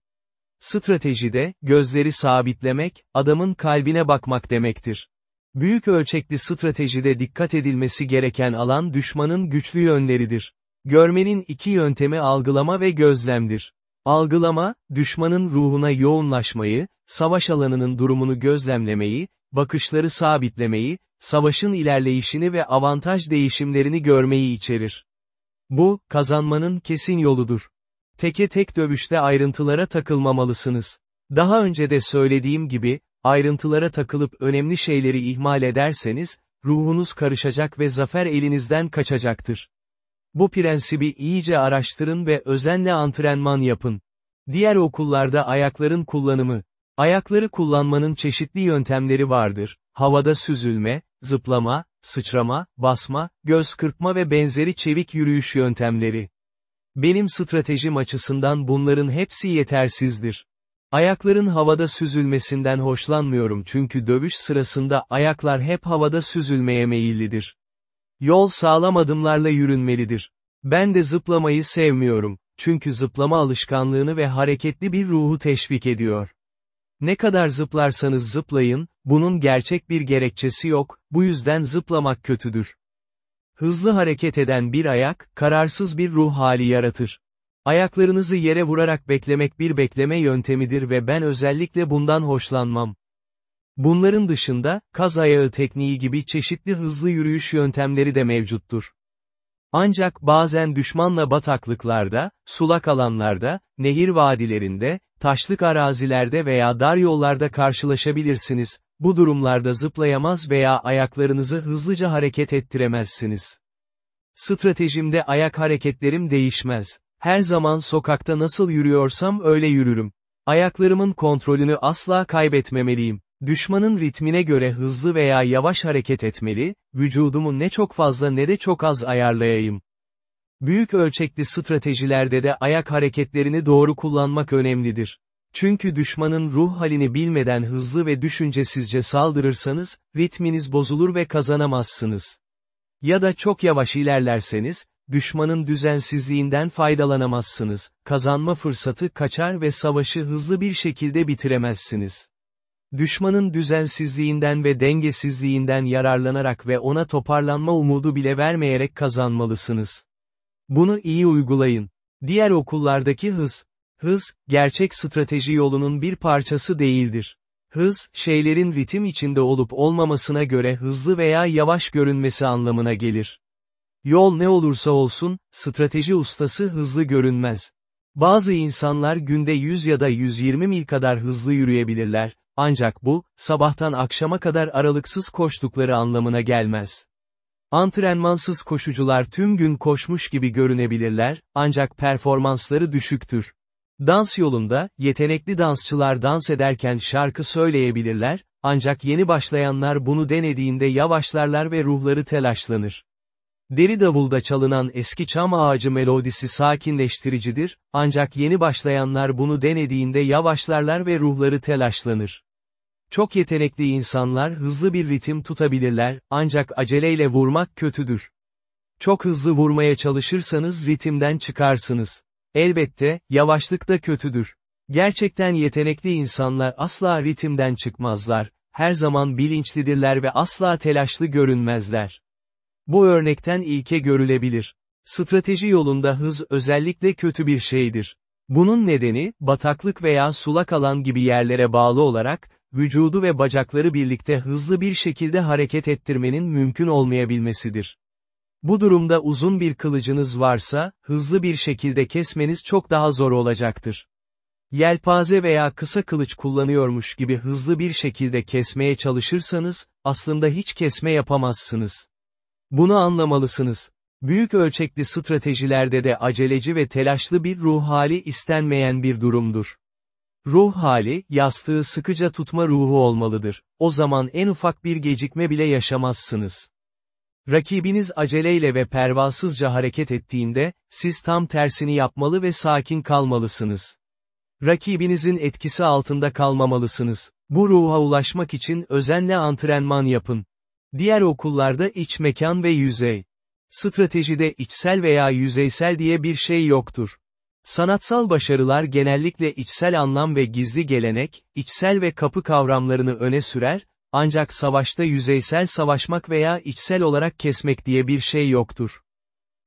Stratejide, gözleri sabitlemek, adamın kalbine bakmak demektir. Büyük ölçekli stratejide dikkat edilmesi gereken alan düşmanın güçlü yönleridir. Görmenin iki yöntemi algılama ve gözlemdir. Algılama, düşmanın ruhuna yoğunlaşmayı, savaş alanının durumunu gözlemlemeyi, bakışları sabitlemeyi, savaşın ilerleyişini ve avantaj değişimlerini görmeyi içerir. Bu, kazanmanın kesin yoludur. Teke tek dövüşte ayrıntılara takılmamalısınız. Daha önce de söylediğim gibi, ayrıntılara takılıp önemli şeyleri ihmal ederseniz, ruhunuz karışacak ve zafer elinizden kaçacaktır. Bu prensibi iyice araştırın ve özenle antrenman yapın. Diğer okullarda ayakların kullanımı. Ayakları kullanmanın çeşitli yöntemleri vardır. Havada süzülme, zıplama, sıçrama, basma, göz kırpma ve benzeri çevik yürüyüş yöntemleri. Benim stratejim açısından bunların hepsi yetersizdir. Ayakların havada süzülmesinden hoşlanmıyorum çünkü dövüş sırasında ayaklar hep havada süzülmeye meyillidir. Yol sağlam adımlarla yürünmelidir. Ben de zıplamayı sevmiyorum, çünkü zıplama alışkanlığını ve hareketli bir ruhu teşvik ediyor. Ne kadar zıplarsanız zıplayın, bunun gerçek bir gerekçesi yok, bu yüzden zıplamak kötüdür. Hızlı hareket eden bir ayak, kararsız bir ruh hali yaratır. Ayaklarınızı yere vurarak beklemek bir bekleme yöntemidir ve ben özellikle bundan hoşlanmam. Bunların dışında, kaz ayağı tekniği gibi çeşitli hızlı yürüyüş yöntemleri de mevcuttur. Ancak bazen düşmanla bataklıklarda, sulak alanlarda, nehir vadilerinde, taşlık arazilerde veya dar yollarda karşılaşabilirsiniz, bu durumlarda zıplayamaz veya ayaklarınızı hızlıca hareket ettiremezsiniz. Stratejimde ayak hareketlerim değişmez. Her zaman sokakta nasıl yürüyorsam öyle yürürüm. Ayaklarımın kontrolünü asla kaybetmemeliyim. Düşmanın ritmine göre hızlı veya yavaş hareket etmeli, vücudumu ne çok fazla ne de çok az ayarlayayım. Büyük ölçekli stratejilerde de ayak hareketlerini doğru kullanmak önemlidir. Çünkü düşmanın ruh halini bilmeden hızlı ve düşüncesizce saldırırsanız, ritminiz bozulur ve kazanamazsınız. Ya da çok yavaş ilerlerseniz, düşmanın düzensizliğinden faydalanamazsınız, kazanma fırsatı kaçar ve savaşı hızlı bir şekilde bitiremezsiniz. Düşmanın düzensizliğinden ve dengesizliğinden yararlanarak ve ona toparlanma umudu bile vermeyerek kazanmalısınız. Bunu iyi uygulayın. Diğer okullardaki hız. Hız, gerçek strateji yolunun bir parçası değildir. Hız, şeylerin ritim içinde olup olmamasına göre hızlı veya yavaş görünmesi anlamına gelir. Yol ne olursa olsun, strateji ustası hızlı görünmez. Bazı insanlar günde 100 ya da 120 mil kadar hızlı yürüyebilirler, ancak bu, sabahtan akşama kadar aralıksız koştukları anlamına gelmez. Antrenmansız koşucular tüm gün koşmuş gibi görünebilirler, ancak performansları düşüktür. Dans yolunda, yetenekli dansçılar dans ederken şarkı söyleyebilirler, ancak yeni başlayanlar bunu denediğinde yavaşlarlar ve ruhları telaşlanır. Deri davulda çalınan eski çam ağacı melodisi sakinleştiricidir, ancak yeni başlayanlar bunu denediğinde yavaşlarlar ve ruhları telaşlanır. Çok yetenekli insanlar hızlı bir ritim tutabilirler, ancak aceleyle vurmak kötüdür. Çok hızlı vurmaya çalışırsanız ritimden çıkarsınız. Elbette, yavaşlık da kötüdür. Gerçekten yetenekli insanlar asla ritimden çıkmazlar, her zaman bilinçlidirler ve asla telaşlı görünmezler. Bu örnekten ilke görülebilir. Strateji yolunda hız özellikle kötü bir şeydir. Bunun nedeni, bataklık veya sulak alan gibi yerlere bağlı olarak, vücudu ve bacakları birlikte hızlı bir şekilde hareket ettirmenin mümkün olmayabilmesidir. Bu durumda uzun bir kılıcınız varsa, hızlı bir şekilde kesmeniz çok daha zor olacaktır. Yelpaze veya kısa kılıç kullanıyormuş gibi hızlı bir şekilde kesmeye çalışırsanız, aslında hiç kesme yapamazsınız. Bunu anlamalısınız. Büyük ölçekli stratejilerde de aceleci ve telaşlı bir ruh hali istenmeyen bir durumdur. Ruh hali, yastığı sıkıca tutma ruhu olmalıdır. O zaman en ufak bir gecikme bile yaşamazsınız. Rakibiniz aceleyle ve pervasızca hareket ettiğinde, siz tam tersini yapmalı ve sakin kalmalısınız. Rakibinizin etkisi altında kalmamalısınız. Bu ruha ulaşmak için özenle antrenman yapın. Diğer okullarda iç mekan ve yüzey. Stratejide içsel veya yüzeysel diye bir şey yoktur. Sanatsal başarılar genellikle içsel anlam ve gizli gelenek, içsel ve kapı kavramlarını öne sürer, ancak savaşta yüzeysel savaşmak veya içsel olarak kesmek diye bir şey yoktur.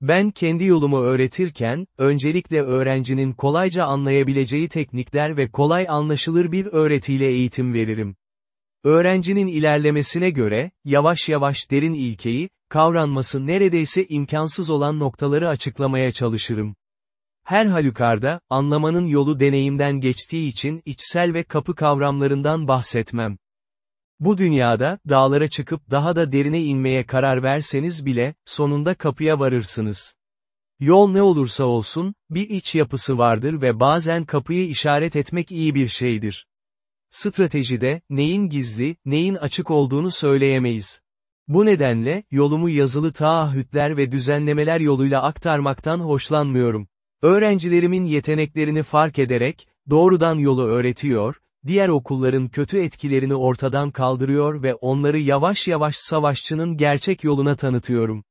Ben kendi yolumu öğretirken, öncelikle öğrencinin kolayca anlayabileceği teknikler ve kolay anlaşılır bir öğretiyle eğitim veririm. Öğrencinin ilerlemesine göre, yavaş yavaş derin ilkeyi, kavranması neredeyse imkansız olan noktaları açıklamaya çalışırım. Her halükarda, anlamanın yolu deneyimden geçtiği için içsel ve kapı kavramlarından bahsetmem. Bu dünyada, dağlara çıkıp daha da derine inmeye karar verseniz bile, sonunda kapıya varırsınız. Yol ne olursa olsun, bir iç yapısı vardır ve bazen kapıyı işaret etmek iyi bir şeydir. Stratejide, neyin gizli, neyin açık olduğunu söyleyemeyiz. Bu nedenle, yolumu yazılı taahhütler ve düzenlemeler yoluyla aktarmaktan hoşlanmıyorum. Öğrencilerimin yeteneklerini fark ederek, doğrudan yolu öğretiyor, diğer okulların kötü etkilerini ortadan kaldırıyor ve onları yavaş yavaş savaşçının gerçek yoluna tanıtıyorum.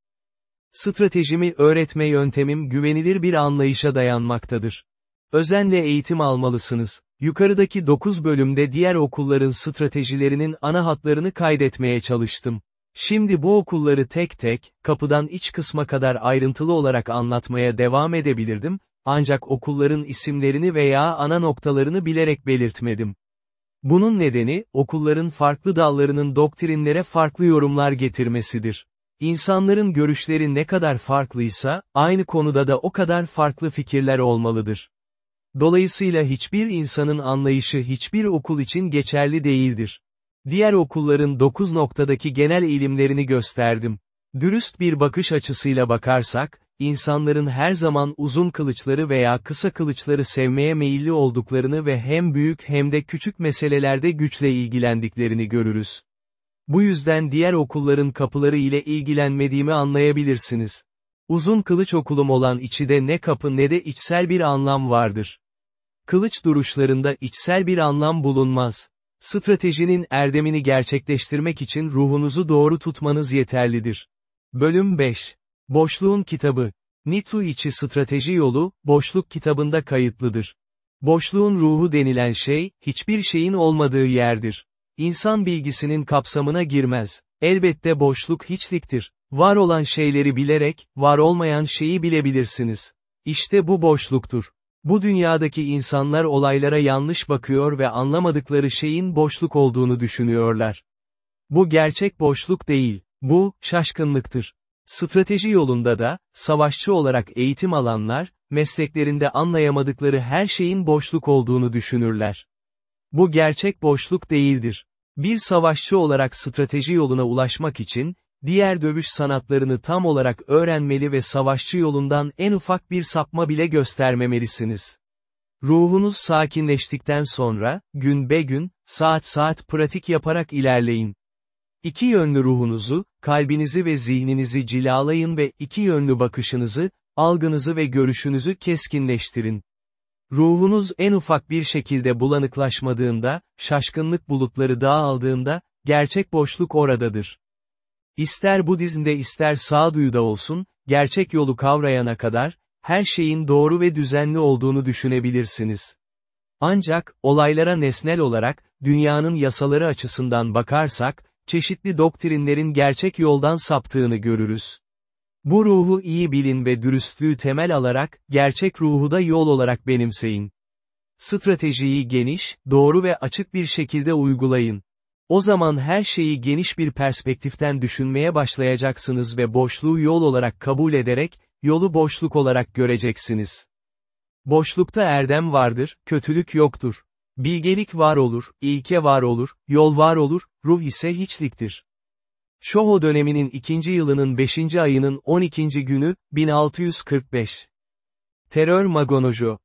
Stratejimi öğretme yöntemim güvenilir bir anlayışa dayanmaktadır. Özenle eğitim almalısınız. Yukarıdaki 9 bölümde diğer okulların stratejilerinin ana hatlarını kaydetmeye çalıştım. Şimdi bu okulları tek tek, kapıdan iç kısma kadar ayrıntılı olarak anlatmaya devam edebilirdim, ancak okulların isimlerini veya ana noktalarını bilerek belirtmedim. Bunun nedeni, okulların farklı dallarının doktrinlere farklı yorumlar getirmesidir. İnsanların görüşleri ne kadar farklıysa, aynı konuda da o kadar farklı fikirler olmalıdır. Dolayısıyla hiçbir insanın anlayışı hiçbir okul için geçerli değildir. Diğer okulların 9 noktadaki genel eğilimlerini gösterdim. Dürüst bir bakış açısıyla bakarsak, insanların her zaman uzun kılıçları veya kısa kılıçları sevmeye meyilli olduklarını ve hem büyük hem de küçük meselelerde güçle ilgilendiklerini görürüz. Bu yüzden diğer okulların kapıları ile ilgilenmediğimi anlayabilirsiniz. Uzun kılıç okulum olan içide ne kapı ne de içsel bir anlam vardır. Kılıç duruşlarında içsel bir anlam bulunmaz. Stratejinin erdemini gerçekleştirmek için ruhunuzu doğru tutmanız yeterlidir. Bölüm 5. Boşluğun kitabı. Nitu içi strateji yolu, boşluk kitabında kayıtlıdır. Boşluğun ruhu denilen şey, hiçbir şeyin olmadığı yerdir. İnsan bilgisinin kapsamına girmez. Elbette boşluk hiçliktir. Var olan şeyleri bilerek, var olmayan şeyi bilebilirsiniz. İşte bu boşluktur. Bu dünyadaki insanlar olaylara yanlış bakıyor ve anlamadıkları şeyin boşluk olduğunu düşünüyorlar. Bu gerçek boşluk değil, bu, şaşkınlıktır. Strateji yolunda da, savaşçı olarak eğitim alanlar, mesleklerinde anlayamadıkları her şeyin boşluk olduğunu düşünürler. Bu gerçek boşluk değildir. Bir savaşçı olarak strateji yoluna ulaşmak için, diğer dövüş sanatlarını tam olarak öğrenmeli ve savaşçı yolundan en ufak bir sapma bile göstermemelisiniz. Ruhunuz sakinleştikten sonra, gün be gün, saat saat pratik yaparak ilerleyin. İki yönlü ruhunuzu, kalbinizi ve zihninizi cilalayın ve iki yönlü bakışınızı, algınızı ve görüşünüzü keskinleştirin. Ruhunuz en ufak bir şekilde bulanıklaşmadığında, şaşkınlık bulutları dağıldığında, gerçek boşluk oradadır. İster Budizm'de ister sağduyuda olsun, gerçek yolu kavrayana kadar, her şeyin doğru ve düzenli olduğunu düşünebilirsiniz. Ancak, olaylara nesnel olarak, dünyanın yasaları açısından bakarsak, çeşitli doktrinlerin gerçek yoldan saptığını görürüz. Bu ruhu iyi bilin ve dürüstlüğü temel alarak, gerçek ruhu da yol olarak benimseyin. Stratejiyi geniş, doğru ve açık bir şekilde uygulayın. O zaman her şeyi geniş bir perspektiften düşünmeye başlayacaksınız ve boşluğu yol olarak kabul ederek, yolu boşluk olarak göreceksiniz. Boşlukta erdem vardır, kötülük yoktur. Bilgelik var olur, ilke var olur, yol var olur, ruh ise hiçliktir. Shoho döneminin ikinci yılının 5. ayının 12. günü, 1645. Terör Magonojo